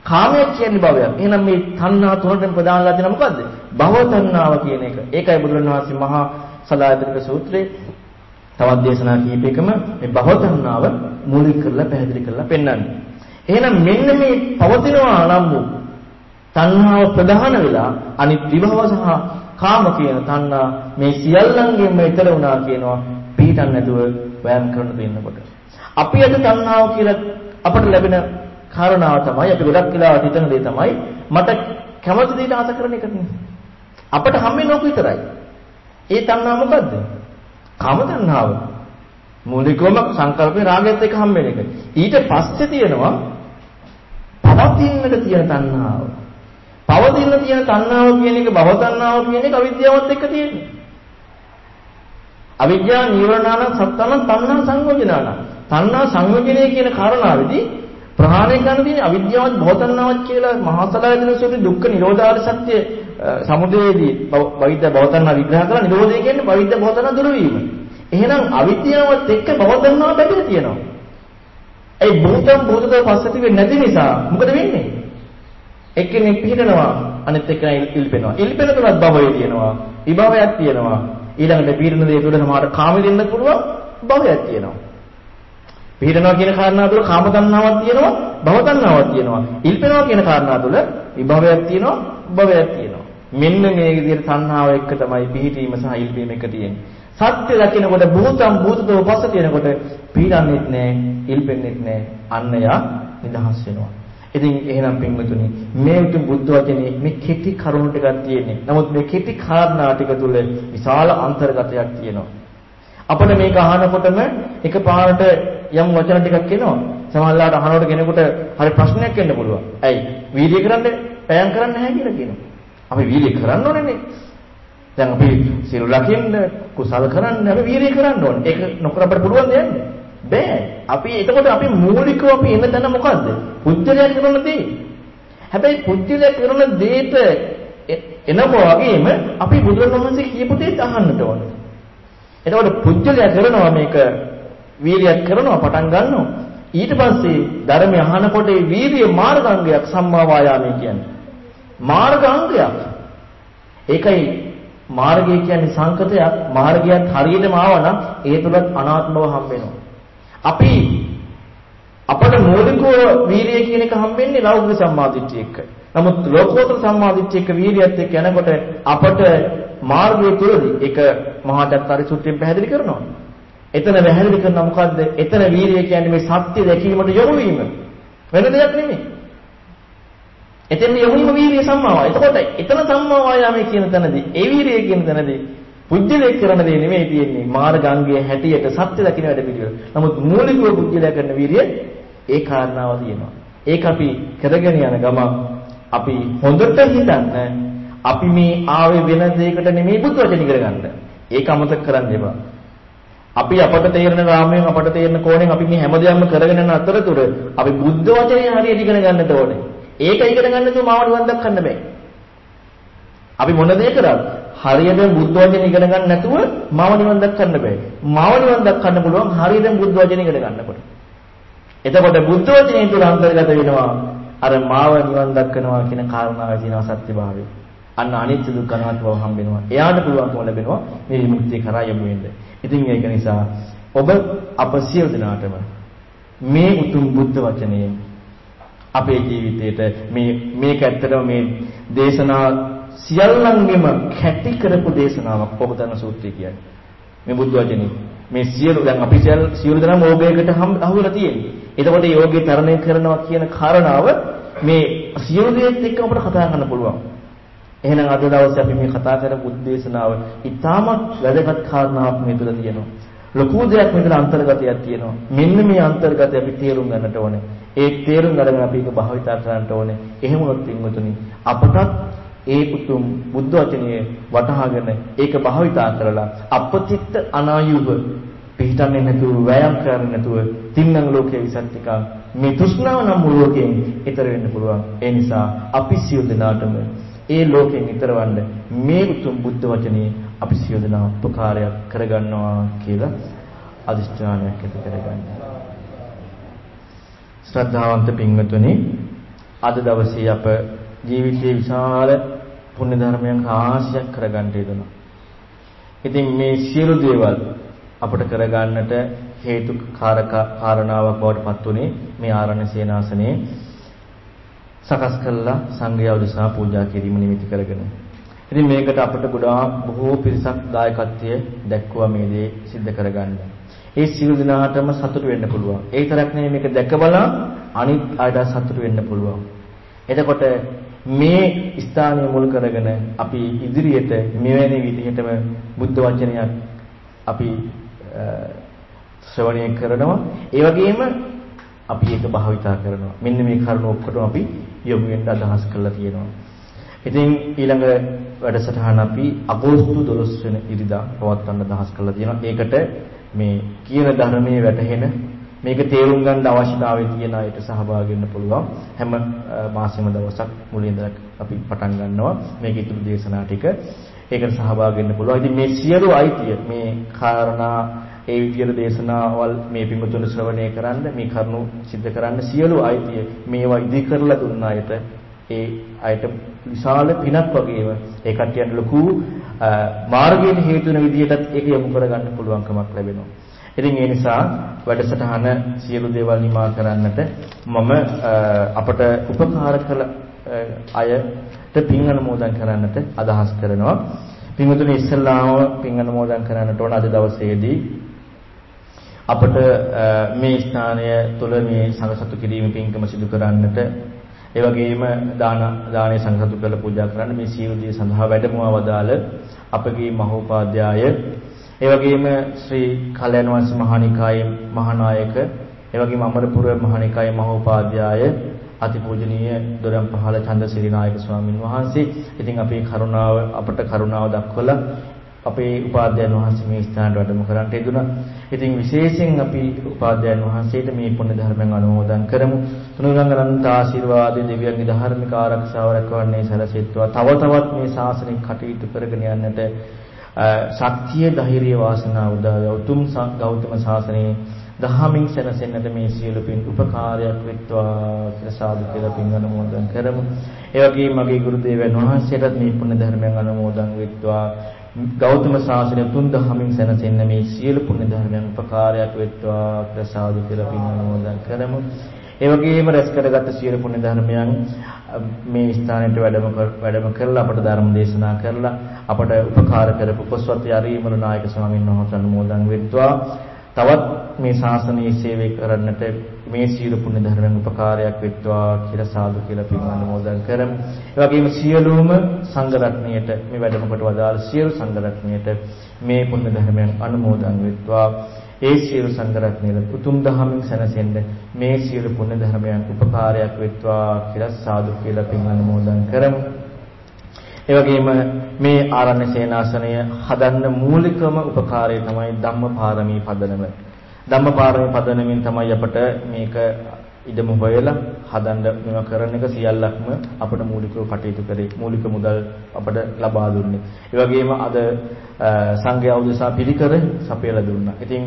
කාමයක් කියන්නේ භවයක්. එහෙනම් මේ තණ්හා තුනටම ප්‍රධානලා තියෙන මොකද්ද? භව තණ්හාව කියන එක. ඒකයි බුදුරණවහන්සේ මහා සලායතනික සූත්‍රයේ තවත් දේශනා කීපයකම මේ භව තණ්හාව මූලික කරලා පැහැදිලි කරලා පෙන්වන්නේ. එහෙනම් මෙන්න මේ පවතිනවා නම් වූ තණ්හාව ප්‍රධාන වෙලා අනිත් විභව සහ කාම කියන තණ්හා මේ සියල්ලංගෙන්ම ඊතර වුණා කියනවා පිළිටන් නැතුව වෑයම් කරන දෙන්නකොට. අපි අද තණ්හාව කියලා අපට ලැබෙන කාරණාව තමයි අපි ගොඩක් වෙලාවට හිතන දේ තමයි මට කැමති දෙයට ආස කරන එකනේ. අපට හම්බෙන්නේ ඕක විතරයි. ඒ තණ්හාව මොකද්ද? කාම තණ්හාව. මූලිකවම සංකල්පේ රාගයත් එක්ක හම්බෙන එක. ඊට පස්සේ තියෙනවා පවතින්නට තියෙන තණ්හාව. පවතින තියෙන තණ්හාව කියන එක භව තණ්හාව කියන එක අවිද්‍යාවත් එක්ක තියෙන්නේ. අවිද්‍යා නීවරණාන සත්තන තණ්හා සංයෝජනාන. තණ්හා සංයෝජනය කියන කාරණාවේදී ප්‍රහාණය කරන්න තියෙන අවිද්‍යාවත් භව තණ්හාවත් කියලා මහා සලායතන සූත්‍රයේ දුක්ඛ නිරෝධාර සත්‍ය සමුදයේදී බවිද්‍ය භව තණ්හා විග්‍රහ කරලා නිරෝධය කියන්නේ බවිද්‍ය භව තණ්හා දුරු වීම. එහෙනම් අවිද්‍යාවත් එක්ක භව තණ්හාව බැඳලා තියෙනවා. ඒ භූතම් භූතතෝ පස්සති වෙන්නේ නැති නිසා මොකද වෙන්නේ? එක්කෙනෙක් පිළිදෙනවා අනිත් එක්කෙනා ඉල්පෙනවා. ඉල්පෙන තුනත් භවය තියෙනවා. විභවයක් තියෙනවා. ඊළඟට පීඩන දේ තුළ සමහර කාම දෙන්න පුළුවන් භවයක් තියෙනවා. පීඩනවා කියන කාරණා තුළ කාම තණ්හාවක් තියෙනවා, භව තණ්හාවක් තියෙනවා. ඉල්පෙනවා කියන කාරණා තුළ විභවයක් තියෙනවා, භවයක් තියෙනවා. මෙන්න මේ විදිහට තණ්හාව එක්ක තමයි පිහිටීම සහ ඉල්පීම එක තියෙන්නේ. සත්‍ය දකිනකොට භූතම් භූතතෝ පස්ස තියෙනකොට පීඩන්නේත් නැහැ, ඉල්පෙන්නේත් නැහැ. අන්න යා නිදහස් වෙනවා. ඉතින් එහෙනම් පින්වතුනි මේ උතුම් බුද්ධ වචනේ මේ කෙටි කරුණු ටිකක් තියෙන්නේ. නමුත් මේ කෙටි කාරණා ටික තුල විශාල අන්තර්ගතයක් තියෙනවා. අපිට මේක අහනකොටම එකපාරට යම් වචන ටිකක් එනවා. සමහරවිට අහනකොට කෙනෙකුට හරි ප්‍රශ්නයක් එන්න පුළුවන්. ඇයි? වීර්ය කරන්න පෑම් කරන්න නැහැ කියලා කියනවා. අපි වීර්ය කරන්න ඕනේනේ. දැන් අපි සිල් ලකින්න කුසල් කරන්න අපි වීර්ය කරන්න ඕනේ. ඒක නොකර අපිට පුළුවන් දෙයක් නෑ. බෑ. අපි එතකොට අපි මූලිකව අපි එන තැන මොකද්ද? පුජ්‍යලයක් කරන දේ. හැබැයි පුජ්‍යලයක් කරන දේට එනකො වගේම අපි බුදුරණවහන්සේ කියපු දේත් අහන්නට ඕනේ. එතකොට පුජ්‍යලයක් කරනවා මේක වීරියක් කරනවා පටන් ගන්නවා. ඊට පස්සේ ධර්මය අහනකොට ඒ වීරිය මාර්ගාංගයක් සම්මා වායාමය කියන්නේ. මාර්ගාංගයක්. ඒකයි මාර්ගය කියන්නේ සංකතයක් මාර්ගයත් හරියටම ආවනම් ඒ තුලත් අනාත්මව හම්බ වෙනවා. අපි අපට මූලිකව වීරිය කියන එක හම්බෙන්නේ ලෞකික සම්මාදිට්ඨිය එක්ක. නමුත් ලෝකෝත්තර සම්මාදිට්ඨිය එක්ක වීරියත් එක්ක යනකොට අපට මාර්ගය තුලදී ඒක මහා චත්තාරි සූත්‍රයෙන් පැහැදිලි කරනවා. එතන පැහැදිලි කරනවා මොකද්ද? එතන වීරිය කියන්නේ මේ සත්‍ය දැකීමට යොමු වීම. වෙන දෙයක් නෙමෙයි. එතෙන් යොමු වීම වීරිය සම්මාවයි. එතකොට එතන සම්මා වායාමයේ කියන තැනදී ඒ වීරිය කියන තැනදී පුජ්‍යලයක් කරන දේ නෙමෙයි තියෙන්නේ මාර්ගාංගයේ හැටියට සත්‍ය දකින්න වැඩ පිළිවෙල. නමුත් මූලිකව පුජ්‍යලයක් කරන වීරිය ඒ කාරණාව තියෙනවා. ඒක අපි කරගෙන යන ගමන් අපි හොඳට හිතන්න අපි මේ ආවේ වෙන දෙයකට නෙමෙයි බුදු වචන ඉගෙන ගන්න. ඒක අමතක කරන්න එපා. අපි අපට තේරෙන රාමයෙන් අපට තේරෙන කෝණයෙන් අපි මේ හැමදේම කරගෙන යන අතරතුර අපි බුද්ධ වචනේ හරියට ඉගෙන ගන්නට ඕනේ. ඒක ඉගෙන ගන්න තුම මාව නිවන් දක්වන්න බෑ. අපි මොන දේ කරත් හරියට බුද්ධ වචනේ ඉගෙන ගන්න නැතුව මාව නිවන් දක්වන්න බෑ. මාව නිවන් දක්වන්න පුළුවන් හරියට බුද්ධ වචනේ ඉගෙන ගන්නකොට. එතකොට බුද්ධ වචනේ තුල අන්තර්ගත වෙනවා අර මාව නිවන් දක්වනවා කියන කාරණාවේ තියෙන සත්‍යභාවය. අන්න අනිත්‍ය දුක්ඛ අනාත්ම බව හම්බ වෙනවා. එයාට පුළුවන්කම ලැබෙනවා මේ විමුක්තිය කරා යමු වෙන්න. ඉතින් ඒක නිසා ඔබ අප සියලු දෙනාටම මේ උතුම් බුද්ධ වචනයෙන් අපේ ජීවිතේට මේ මේක ඇත්තටම මේ දේශනා සියල්ලංගෙම කැටි කරපු දේශනාවක් පොබතන සූත්‍රය කියන්නේ. මේ බුද්ධ වචනේ මේ සියලු දැන් අපි සියලු දෙනාම ඕගයකට අහුවලා තියෙන්නේ. එතකොට මේ යෝගී තරණය කරනවා කියන කාරණාව මේ සියලු දේත් එක්ක අපිට කතා කරන්න පුළුවන්. එහෙනම් අද දවසේ අපි මේ කතා කරපු උද්දේශනාව ඉතාමත් වැදගත් කාරණාවක් මේ තුළ තියෙනවා. ලොකු දෙයක් මෙතන අන්තර්ගතයක් තියෙනවා. මෙන්න මේ අන්තර්ගතය අපි තේරුම් ගන්නට ඕනේ. ඒ තේරුම් අරගෙන අපි ඒක භාවිතා කරන්නට ඕනේ. එහෙම වුණොත් පින්වතුනි අපටත් ඒ උතුම් බුද්ධ වචනය වටහාගෙන ඒක භාවිතා කරලා අපතිත්ත අනායුව පිටින්නේ නැතුව වෑයම් කරන්නේ නැතුව තින්නම් ලෝකයේ විසත්තිකා මේ තෘෂ්ණාව නම් ලෝකයෙන් ඈතර වෙන්න පුළුවන්. ඒ නිසා අපි සියලු දෙනාටම ඒ ලෝකයෙන් ඈතරවන්න මේ උතුම් බුද්ධ වචනේ අපි සියලු දෙනා උපකාරයක් කරගන්නවා කියලා අදිෂ්ඨානයක් ඇති කරගන්න. ශ්‍රද්ධාවන්ත පින්වතුනි අද දවසේ අප ජීවිතයේ විශාල පුණ්‍ය ධර්මයන් රාශියක් කරගන්න යෙදුණා. ඉතින් මේ සියලු දේවල් අපට කරගන්නට හේතු කාරක කාරණාවක් බවට පත් වුණේ මේ ආරණ්‍ය සේනාසනයේ සකස් කළා සංඝයා උදෙසා පූජා කිරීම නිමිති කරගෙන. ඉතින් මේකට අපිට ගොඩාක් බොහෝ පිරිසක් දායකත්වය දැක්වුවා මේ දේ සිද්ධ කරගන්න. ඒ සියලු දෙනාටම සතුටු වෙන්න පුළුවන්. ඒ තරක් නෙමෙයි මේක දැක බලා අනිත් අයට සතුටු වෙන්න පුළුවන්. එතකොට මේ ස්ථානය මුල් කරගෙන අපි ඉදිරියට මෙවැනි විදිහටම බුද්ධ වචනයක් අපි ශ්‍රවණය කරනවා. ඒ වගේම අපි ඒක භාවිතා කරනවා. මෙන්න මේ කරුණ ඔක්කොටම අපි යොමු වෙන්න අදහස් කරලා තියෙනවා. ඉතින් ඊළඟ වැඩසටහන අපි අගෝස්තු 12 වෙනි ඉරිදා පවත්වන්න අදහස් කරලා තියෙනවා. ඒකට මේ කියන ධර්මයේ වැටහෙන මේක තේරුම් ගන්න අවශ්‍යතාවය තියෙන අයට සහභාගී වෙන්න පුළුවන්. හැම මාසෙම දවසක් මුලින් ඉඳලා අපි පටන් ගන්නවා. මේක ඉතුරු දේශනා ටික. ඒකට සහභාගී වෙන්න පුළුවන්. ඉතින් මේ සියලු අයිතිය මේ කාරණා ඒ විදියට දේශනාවල් මේ පිඟුතුන ශ්‍රවණය කරන්න මේ කරුණු සිද්ධ කරන්න සියලු අයිතිය මේවා ඉදි කරලා දුන්න අයට ඒ අයට විශාල පිනක් වගේම ඒ කට්ටියට ලොකු මාර්ගයෙන් හේතු වෙන විදිහටත් ඒක යොමු කරගන්න පුළුවන්කමක් ලැබෙනවා. ඉතින් ඒ නිසා වැඩසටහන සියලු දේවල් නිමා කරන්නට මම අපට උපකාර කළ අයට පින් අනුමෝදන් කරන්නට අදහස් කරනවා. පින්වතුනි ඉස්සල්ලාම පින් අනුමෝදන් කරන්නට ඕන අද දවසේදී අපට මේ ස්ථානය තුළ මේ සංඝසතු කිරීම පින්කම සිදු කරන්නට ඒ වගේම දාන දානේ සංඝසතු කළ පූජා කරන්න මේ සියලු දේ සඳහා වැඩමවා වදාළ අපගේ මහෝපාද්‍යය. ඒ වගේම ශ්‍රී කල්‍යාණ වංශ මහානිකායේ මහානායක ඒ වගේම අමරපුර මහානිකායේ මහෝපාද්‍යය අතිපූජනීය දොරම් පහළ චන්දසිරි නායක ස්වාමින් වහන්සේ. ඉතින් අපේ කරුණාව අපට කරුණාව දක්වලා අපේ උපාධ්‍යයන් වහන්සේ මේ ස්ථානට වැඩම කරන්නට යෙදුණා. ඉතින් විශේෂයෙන් අපි උපාධ්‍යයන් වහන්සේට මේ පුණ්‍ය ධර්මයන් අනුමෝදන් කරමු. තුනුරංග අනන්ත ආශිර්වාදයේ දෙවියන්ගේ ධර්මික ආරක්ෂාව රැකවන්නේ සැලසෙත්වා. තව තවත් මේ ශාසනය කටයුතු කරගෙන යන්නට ශක්තිය ධෛර්ය වාසනාව උදා උතුම් ගෞතම ශාසනයේ දහමින් සැනසෙන්නට මේ සියලු පින් උපකාරයක් වෙත්වා කියලා සාදු කියලා පින් අනුමෝදන් කරමු. ඒ වගේම මගේ ගුරු දේවයන් වහන්සේටත් මේ පුණ්‍ය ධර්මයන් අනුමෝදන් වෙත්වා. ගෞතම සාසනය තුන් දහමින් සැනසෙන්න මේ සියලු පුණ්‍ය ධර්මයන් උපකාරයක් වෙත්වා කියලා සාදු කියලා පින් අනුමෝදන් කරමු. ඒ වගේම රැස් කරගත් සියලු පුණ්‍ය ධර්මයන් මේ ස්ථානයට වැඩම වැඩම කරලා අපට ධර්ම දේශනා කරලා අපට උපකාර කරපු පොස්වත් යරීමල නායක ස්වාමීන් වහන්සේ අනුමෝදන් වෙත්වා. තවත් මේ ශාසනයේ සේවය කරන්නට මේ සියලු පුණ්‍ය ධර්මයන් උපකාරයක් වෙත්වා කියලා සාදු කියලා පින් අනුමෝදන් කරමු. ඒ වගේම සියලුම සංඝ රත්නයට මේ වැඩම කොට වදාළ සියලු සංඝ රත්නයට මේ පුණ්‍ය ධර්මයන් අනුමෝදන් වෙත්වා. ඒ සියලු සංඝ රත්නයේ උතුම් දහමින් සැනසෙන්න මේ සියලු පුණ්‍ය ධර්මයන් උපකාරයක් වෙත්වා කියලා සාදු කියලා පින් අනුමෝදන් කරමු. ඒ වගේම මේ ආරණ්‍ය සේනාසනය හදන්න මූලිකම උපකාරය තමයි ධම්මපාරමී පදනම. ධම්මපාරමී පදනමින් තමයි අපට මේක ඉදම හොයලා හදන්න මේවා කරන එක සියල්ලක්ම අපට මූලිකව කටයුතු කරේ. මූලික මුදල් අපට ලබා දුන්නේ. ඒ වගේම අද සංඝයා උදෙසා පිළිකර සපයලා දුන්නා. ඉතින්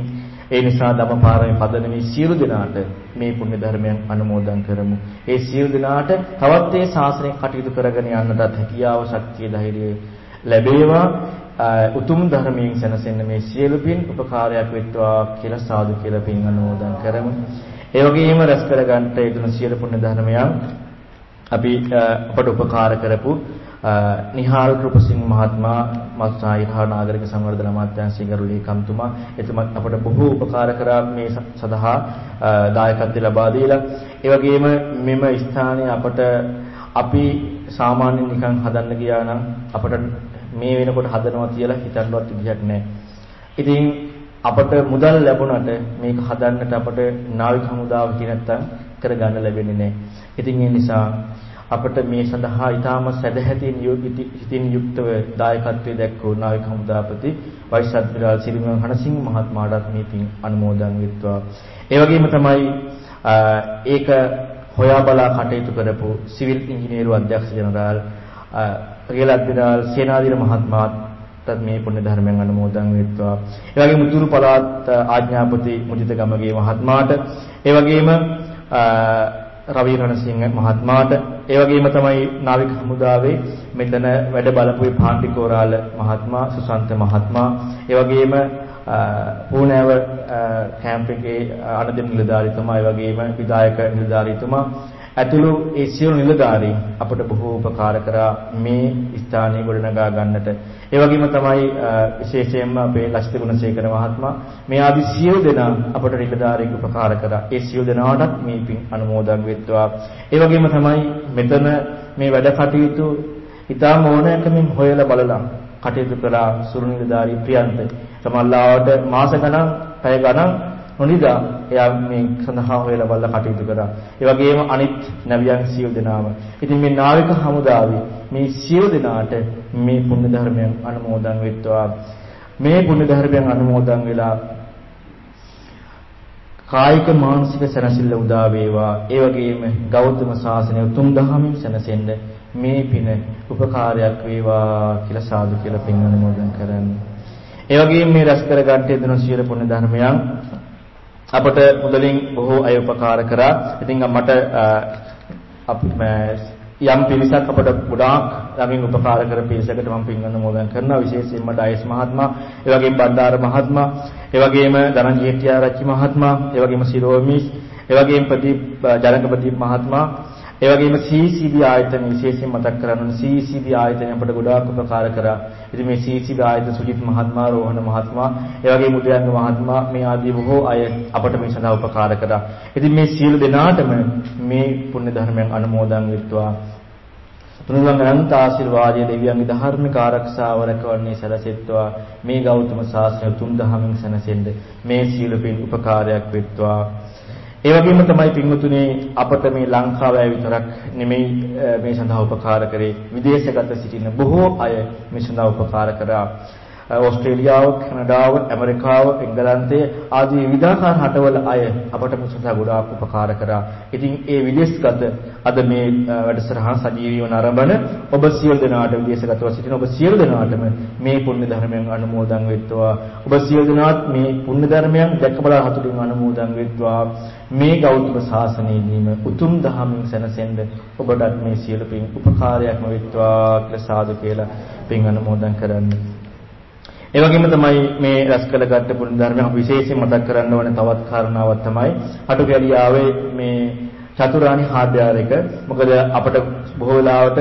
ඒ නිසා ධම්මපාරමී පදනමේ සියලු දෙනාට මේ පුණ්‍ය ධර්මයන් අනුමෝදන් කරමු. ඒ සියලු දෙනාට තවත් ඒ ශාසනය කටයුතු කරගෙන යන්නටත් හැකියාව, ශක්තිය, ධෛර්යය ලැබේවා. උතුම් ධර්මයෙන් සැනසෙන්න මේ සියලු පින් උපකාරයක් වෙත්වා කියලා සාදු කියලා පින් අනුමෝදන් කරමු. ඒ වගේම රැස් කරගන්නට යෙදුණු සියලු පුණ්‍ය ධර්මයන් අපි අපට උපකාර කරපු නිහාල් කෘපසිංහ මහත්මයා මත්සායිහා නාගරික සංවර්ධන අමාත්‍යාංශයේ ගරු ලේකම්තුමා එතුමත් අපට බොහෝ උපකාර කරා මේ සඳහා දායකත්වය ලබා දීලා ඒ වගේම මෙම ස්ථානයේ අපට අපි සාමාන්‍යයෙන් නිකන් හදන්න ගියා නම් අපට මේ වෙනකොට හදනවා කියලා හිතන්නවත් විදිහක් නැහැ. ඉතින් අපට මුදල් ලැබුණට මේක හදන්නට අපට නාවික හමුදාව කියන නැත්තම් කරගන්න ලැබෙන්නේ නැහැ. ඉතින් ඒ නිසා අපට මේ සඳහා ඊටාම සදැහැතින් හිතින් යුක්තව දායකත්වයේ දැක්වූ නාවික හමුදාපති වයිස් අද්මිරාල් සිරිමන් හනසිංහ මහත්මයාට මේ පින් අනුමෝදන් වෙත්වා. ඒ වගේම තමයි ඒක හොයා බලා කටයුතු කරපු සිවිල් ඉංජිනේරු අධ්‍යක්ෂ ජනරාල් රියල් අද්මිරාල් සේනාධිර මහත්මයාට මේ පුණ්‍ය ධර්මයන් අනුමෝදන් වෙත්වා. ඒ වගේම උතුරු පළාත් ආඥාපති මුදිත ගමගේ මහත්මයාට ඒ වගේම රවි රණසිංහ මහත්මයාට ඒ වගේම තමයි නාවික හමුදාවේ මෙතන වැඩ බලපු පාණ්ඩිකෝරාල මහත්මයා සුසන්ත මහත්මයා ඒ වගේම පූණෑව කැම්ප් එකේ අනදින නිලධාරීතුමා ඒ වගේම විධායක නිලධාරීතුමා ඇතුළු ඒ සියලු නිලධාරීන් අපට බොහෝ උපකාර කරා මේ ස්ථානයේ ගොඩනගා ගන්නට. ඒ වගේම තමයි විශේෂයෙන්ම අපේ ලක්ෂ්‍ය ගුණසේකර මහත්මයා මේ ආදි සියලු දෙනා අපට නිලධාරීන් උපකාර කරා. ඒ සියලු දෙනාටත් මේ පින් අනුමෝදන් වෙත්වා. ඒ වගේම තමයි මෙතන මේ වැඩ කටයුතු ඉතාම ඕනෑකමින් හොයලා බලලා කටයුතු කළා සුළු නිලධාරී ප්‍රියන්ත. සමල්ලාවට මාස ගණන්, පැය ගණන් නොනිදා එයා මේ සඳහා හොයලා බලලා කටයුතු කරා. ඒ වගේම අනිත් නැවියන් සියලු දෙනාම. ඉතින් මේ නාවික හමුදාවේ මේ සියලු දෙනාට මේ පුණ්‍ය ධර්මයන් අනුමෝදන් වෙත්වා. මේ පුණ්‍ය ධර්මයන් අනුමෝදන් වෙලා කායික මානසික සැනසෙල්ල උදා වේවා. ඒ වගේම ගෞතම සාසනය උතුම් දහමින් සැනසෙන්න මේ පින උපකාරයක් වේවා කියලා සාදු කියලා පින් අනුමෝදන් කරන්නේ. ඒ වගේම මේ රැස් කර ගන්නට යෙදෙන සියලු පුණ්‍ය ධර්මයන් අපට මුදලින් බොහෝ අය උපකාර කරා. ඉතින් මට යම් පිරිසක් අපට ගොඩාක් ළමින් උපකාර කර පිරිසකට මම පින් අනුමෝදන් කරනවා. විශේෂයෙන්ම ඩයස් මහත්මයා, ඒ වගේම බණ්ඩාර මහත්මයා, ඒ වගේම ධනංජය හෙට්ටිආරච්චි මහත්මයා, ඒ වගේම සිරෝමිස්, ඒ වගේම ප්‍රදීප් ජනක ප්‍රදීප් මහත්මයා ඒ වගේම CCB ආයතන විශේෂයෙන් මතක් කරන්න CCB ආයතනය අපට ගොඩාක් උපකාර කරා. ඉතින් මේ CCB ආයතන සුජිත් මහත්මයා, රෝහණ මහත්මයා, ඒ වගේම උදයන්ග මහත්මයා මේ ආදී බොහෝ අය අපට මේ සඳහා උපකාර කරා. ඉතින් මේ සියලු දෙනාටම මේ පුණ්‍ය ධර්මයන් අනුමෝදන් වෙත්වා. තුනුවන් අනන්ත ආශිර්වාදයේ දෙවියන්ගේ ධර්මික ආරක්ෂාව රැකවන්නේ සැලසෙත්වා මේ ගෞතම සාසනය තුන් දහමින් සැනසෙන්න මේ සීල පින් උපකාරයක් වෙත්වා ඒ වගේම තමයි පින්වතුනි අපට මේ ලංකාවේ විතරක් නෙමෙයි මේ සඳහා උපකාර කරේ විදේශගත සිටින බොහෝ අය මේ සඳහා උපකාර කරා ඕස්ට්‍රේලියාව, කැනඩාව, ඇමරිකාව, එංගලන්තය ආදී විවිධාකාර රටවල අය අපට මේ සඳහා ගොඩාක් උපකාර කරා. ඉතින් ඒ විදේශගත අද මේ වැඩසටහන සජීවීව නරඹන ඔබ සියලු දෙනාට විදේශගතව සිටින ඔබ සියලු දෙනාටම මේ පුණ්‍ය ධර්මයන් අනුමෝදන් වෙත්වා. ඔබ සියලු දෙනාත් මේ පුණ්‍ය ධර්මයන් දැකබලා හතුලින් අනුමෝදන් වෙත්වා. මේ ගෞතම සාසනයේදීම උතුම් දහමින් සැනසෙන්න ඔබටත් මේ සියලු පින් උපකාරයක්ම වෙත්වා කියලා සාදු කියලා පින් අනුමෝදන් කරන්නේ. ඒ වගේම තමයි මේ රැස් කළගත්ත පුණ්‍ය ධර්මයන් අපි විශේෂයෙන් මතක් කරන්න ඕනේ තවත් කාරණාවක් තමයි අටුකැලියාවේ මේ චතුරාණි හාඩ්‍යාරයක මොකද අපිට බොහෝ වෙලාවට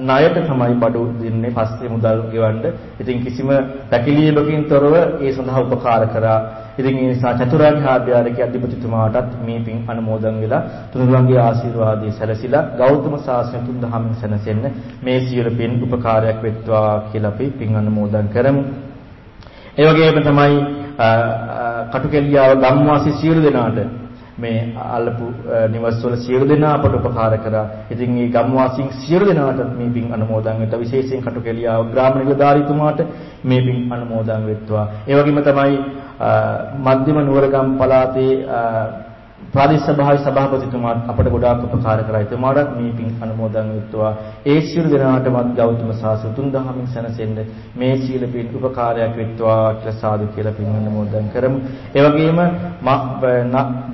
ණයට තමයි බඩු දෙන්නේ පස්සේ මුදල් ගෙවන්න. ඉතින් කිසිම පැකිලීමකින් තොරව ඒ සඳහා උපකාර කරා. ඉතින් ඒ නිසා චතුරාර්ය ආභ්‍යාරකයේ අධිපතිතුමාටත් මේ පින් අනුමෝදන් වෙලා තුනුරුවන්ගේ ආශිර්වාදයේ සැලසිලා ගෞතම සාසනය තුන් දහමින් සැනසෙන්න මේ සියලු පින් උපකාරයක් වෙත්වා කියලා අපි පින් අනුමෝදන් කරමු. ඒ වගේම තමයි කටුකැලියාව ගම්වාසී සියලු දෙනාට මේ අල්ලපු නිවස්වල සියලු දෙනා අපට උපකාර කරා. ඉතින් මේ ගම්වාසීන් සියලු දෙනාට මේ පින් අනුමෝදන් වෙත්වා. විශේෂයෙන් කටුකැලියාව ග්‍රාම නිලධාරීතුමාට මේ පින් අනුමෝදන් වෙත්වා. ඒ වගේම තමයි මධ්‍යම නුවරගම් පළාතේ ප්‍රාදේශ සභාවේ සභාපතිතුමාත් අපට ගොඩාක් උපකාර කරා. එතුමාටත් මේ පින් අනුමෝදන් වෙත්වා. ඒ සියලු දෙනාටමත් ගෞතම සාසන තුන් දහමින් සැනසෙන්න මේ සීල පින් උපකාරයක් වෙත්වා කියලා සාදු කියලා පින් අනුමෝදන් කරමු. ඒ වගේම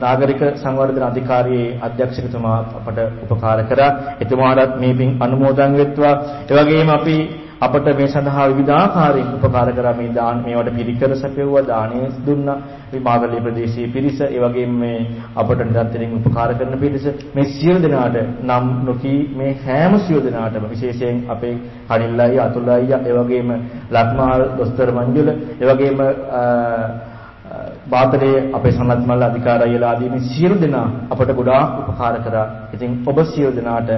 නාගරික සංවර්ධන අධිකාරියේ අධ්‍යක්ෂකතුමා අපට උපකාර කරා. එතුමාටත් මේ පින් අනුමෝදන් වෙත්වා. ඒ වගේම අපි අපට මේ සඳහා විවිධාකාරයෙන් උපකාර කරා මේ දාන මේවට පිළිකර සැපෙව්වා දානය දුන්නා. මේ මාගලී ප්‍රදේශයේ පිරිස ඒ වගේම මේ අපට නිරන්තරයෙන් උපකාර කරන පිරිස. මේ සියලු දෙනාට නම් නොකී මේ හැම සියලු දෙනාටම විශේෂයෙන් අපේ කණිල්ලයි අතුලයි ඒ වගේම ලක්මාල් දොස්තර මංජුල ඒ වගේම බාතරේ අපේ සනත් මල්ල අධිකාරියලා ආදී මේ සියලු දෙනා අපට ගොඩාක් උපකාර කරා. ඉතින් ඔබ සියලු දෙනාට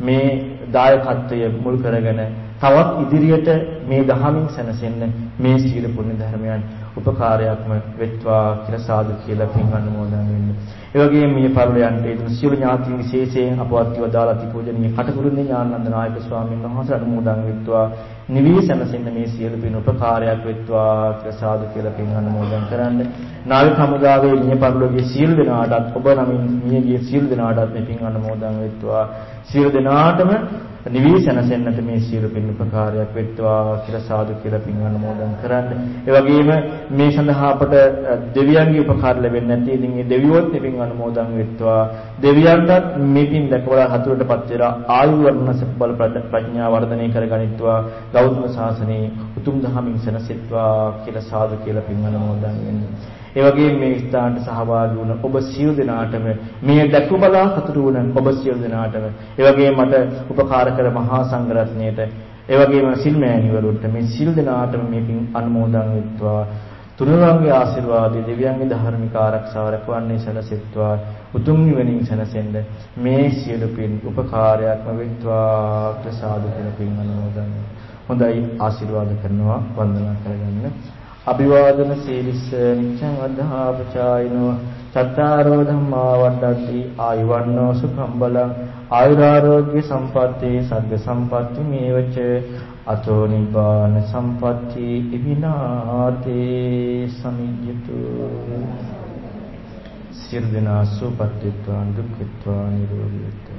මේ දායකත්වය මුල් කරගෙන තවත් ඉදිරියට මේ දහමින් සැනසෙන්න මේ සීල පුණ්‍ය ධර්මයන් උපකාරයක්ම වෙත්වා කියලා සාදු කියලා පින් අනුමෝදන් වෙන්න. ඒ වගේම මේ පරිලයන්ට ඉදින් සියලු ඥාතීන් විශේෂයෙන් අපවත්ව දාලා තිබුණේ කටුකුරුනේ ඥානানন্দ නායක ස්වාමීන් වහන්සේට අනුමෝදන් වෙත්වා. නිවී සැනසෙන්න මේ සියලු පින් උපකාරයක් වෙත්වා කියලා සාදු කියලා පින් අනුමෝදන් කරන්න. නාවික හමුදාවේ මිය පරිලෝකයේ සියලු දෙනාටත් ඔබ නමින් මියගිය සියලු දෙනාටත් මේ පින් අනුමෝදන් වෙත්වා. සියලු දෙනාටම නිවී සැනසෙන්නට මේ සියලු පින් උපකාරයක් වෙත්වා කියලා සාදු කියලා පින් අනුමෝදන් කරන්න. ඒ වගේම මේ සඳහා අපට දෙවියන්ගේ උපකාර ලැබෙන්නේ නැති ඉතින් මේ දෙවියොත් මේ පින් අනුමෝදන් වෙත්වා. දෙවියන්ටත් මේ පින් දැකවලා හතුරටපත් වෙලා ආයු වර්ණ සබ්බල ප්‍රඥා වර්ධනය කරගනිත්වා. ගෞතම සාසනයේ උතුම් දහමින් සැනසෙත්වා කියලා සාදු කියලා පින් අනුමෝදන් වෙන්නේ. ඒ වගේම මේ ස්ථානට සහභාගී වුණ ඔබ සියලු දෙනාටම මේ දැකු බලා සතුටු වුණ ඔබ සියලු දෙනාටම ඒ වගේම මට උපකාර කර මහා සංඝරත්නයට ඒ වගේම සිල්මෑණිවරුන්ට මේ සිල් දෙනාටම මේ පින් අනුමෝදන් වෙත්වා තුනුරුවන්ගේ ආශිර්වාදයේ දෙවියන්ගේ ධර්මික ආරක්ෂාව රැකවන්නේ සැලසෙත්වා උතුම් නිවනින් සැනසෙන්න මේ සියලු පින් උපකාරයක්ම වෙත්වා ප්‍රසාද කියන පින් අනුමෝදන්. හොඳයි ආශිර්වාද කරනවා වන්දනා කරගන්න. අභිවාදන සීලිස්ස නිච්ඡං වද්ධා පචායිනෝ චත්තාරෝ ධම්මා වඩ්ඩති ආයුවන්නෝ සුඛම් බලං. ආයුරාෝග්‍ය සම්පත්තේ සග්ග සම්පatti මේවච අතෝ නිබ්බාන සම්පatti ඉවිනාතේ සමිජ්ජතු. සිර්දනා සුපත්ත්වා දුක්ඛත්වා නිරෝධිත්වා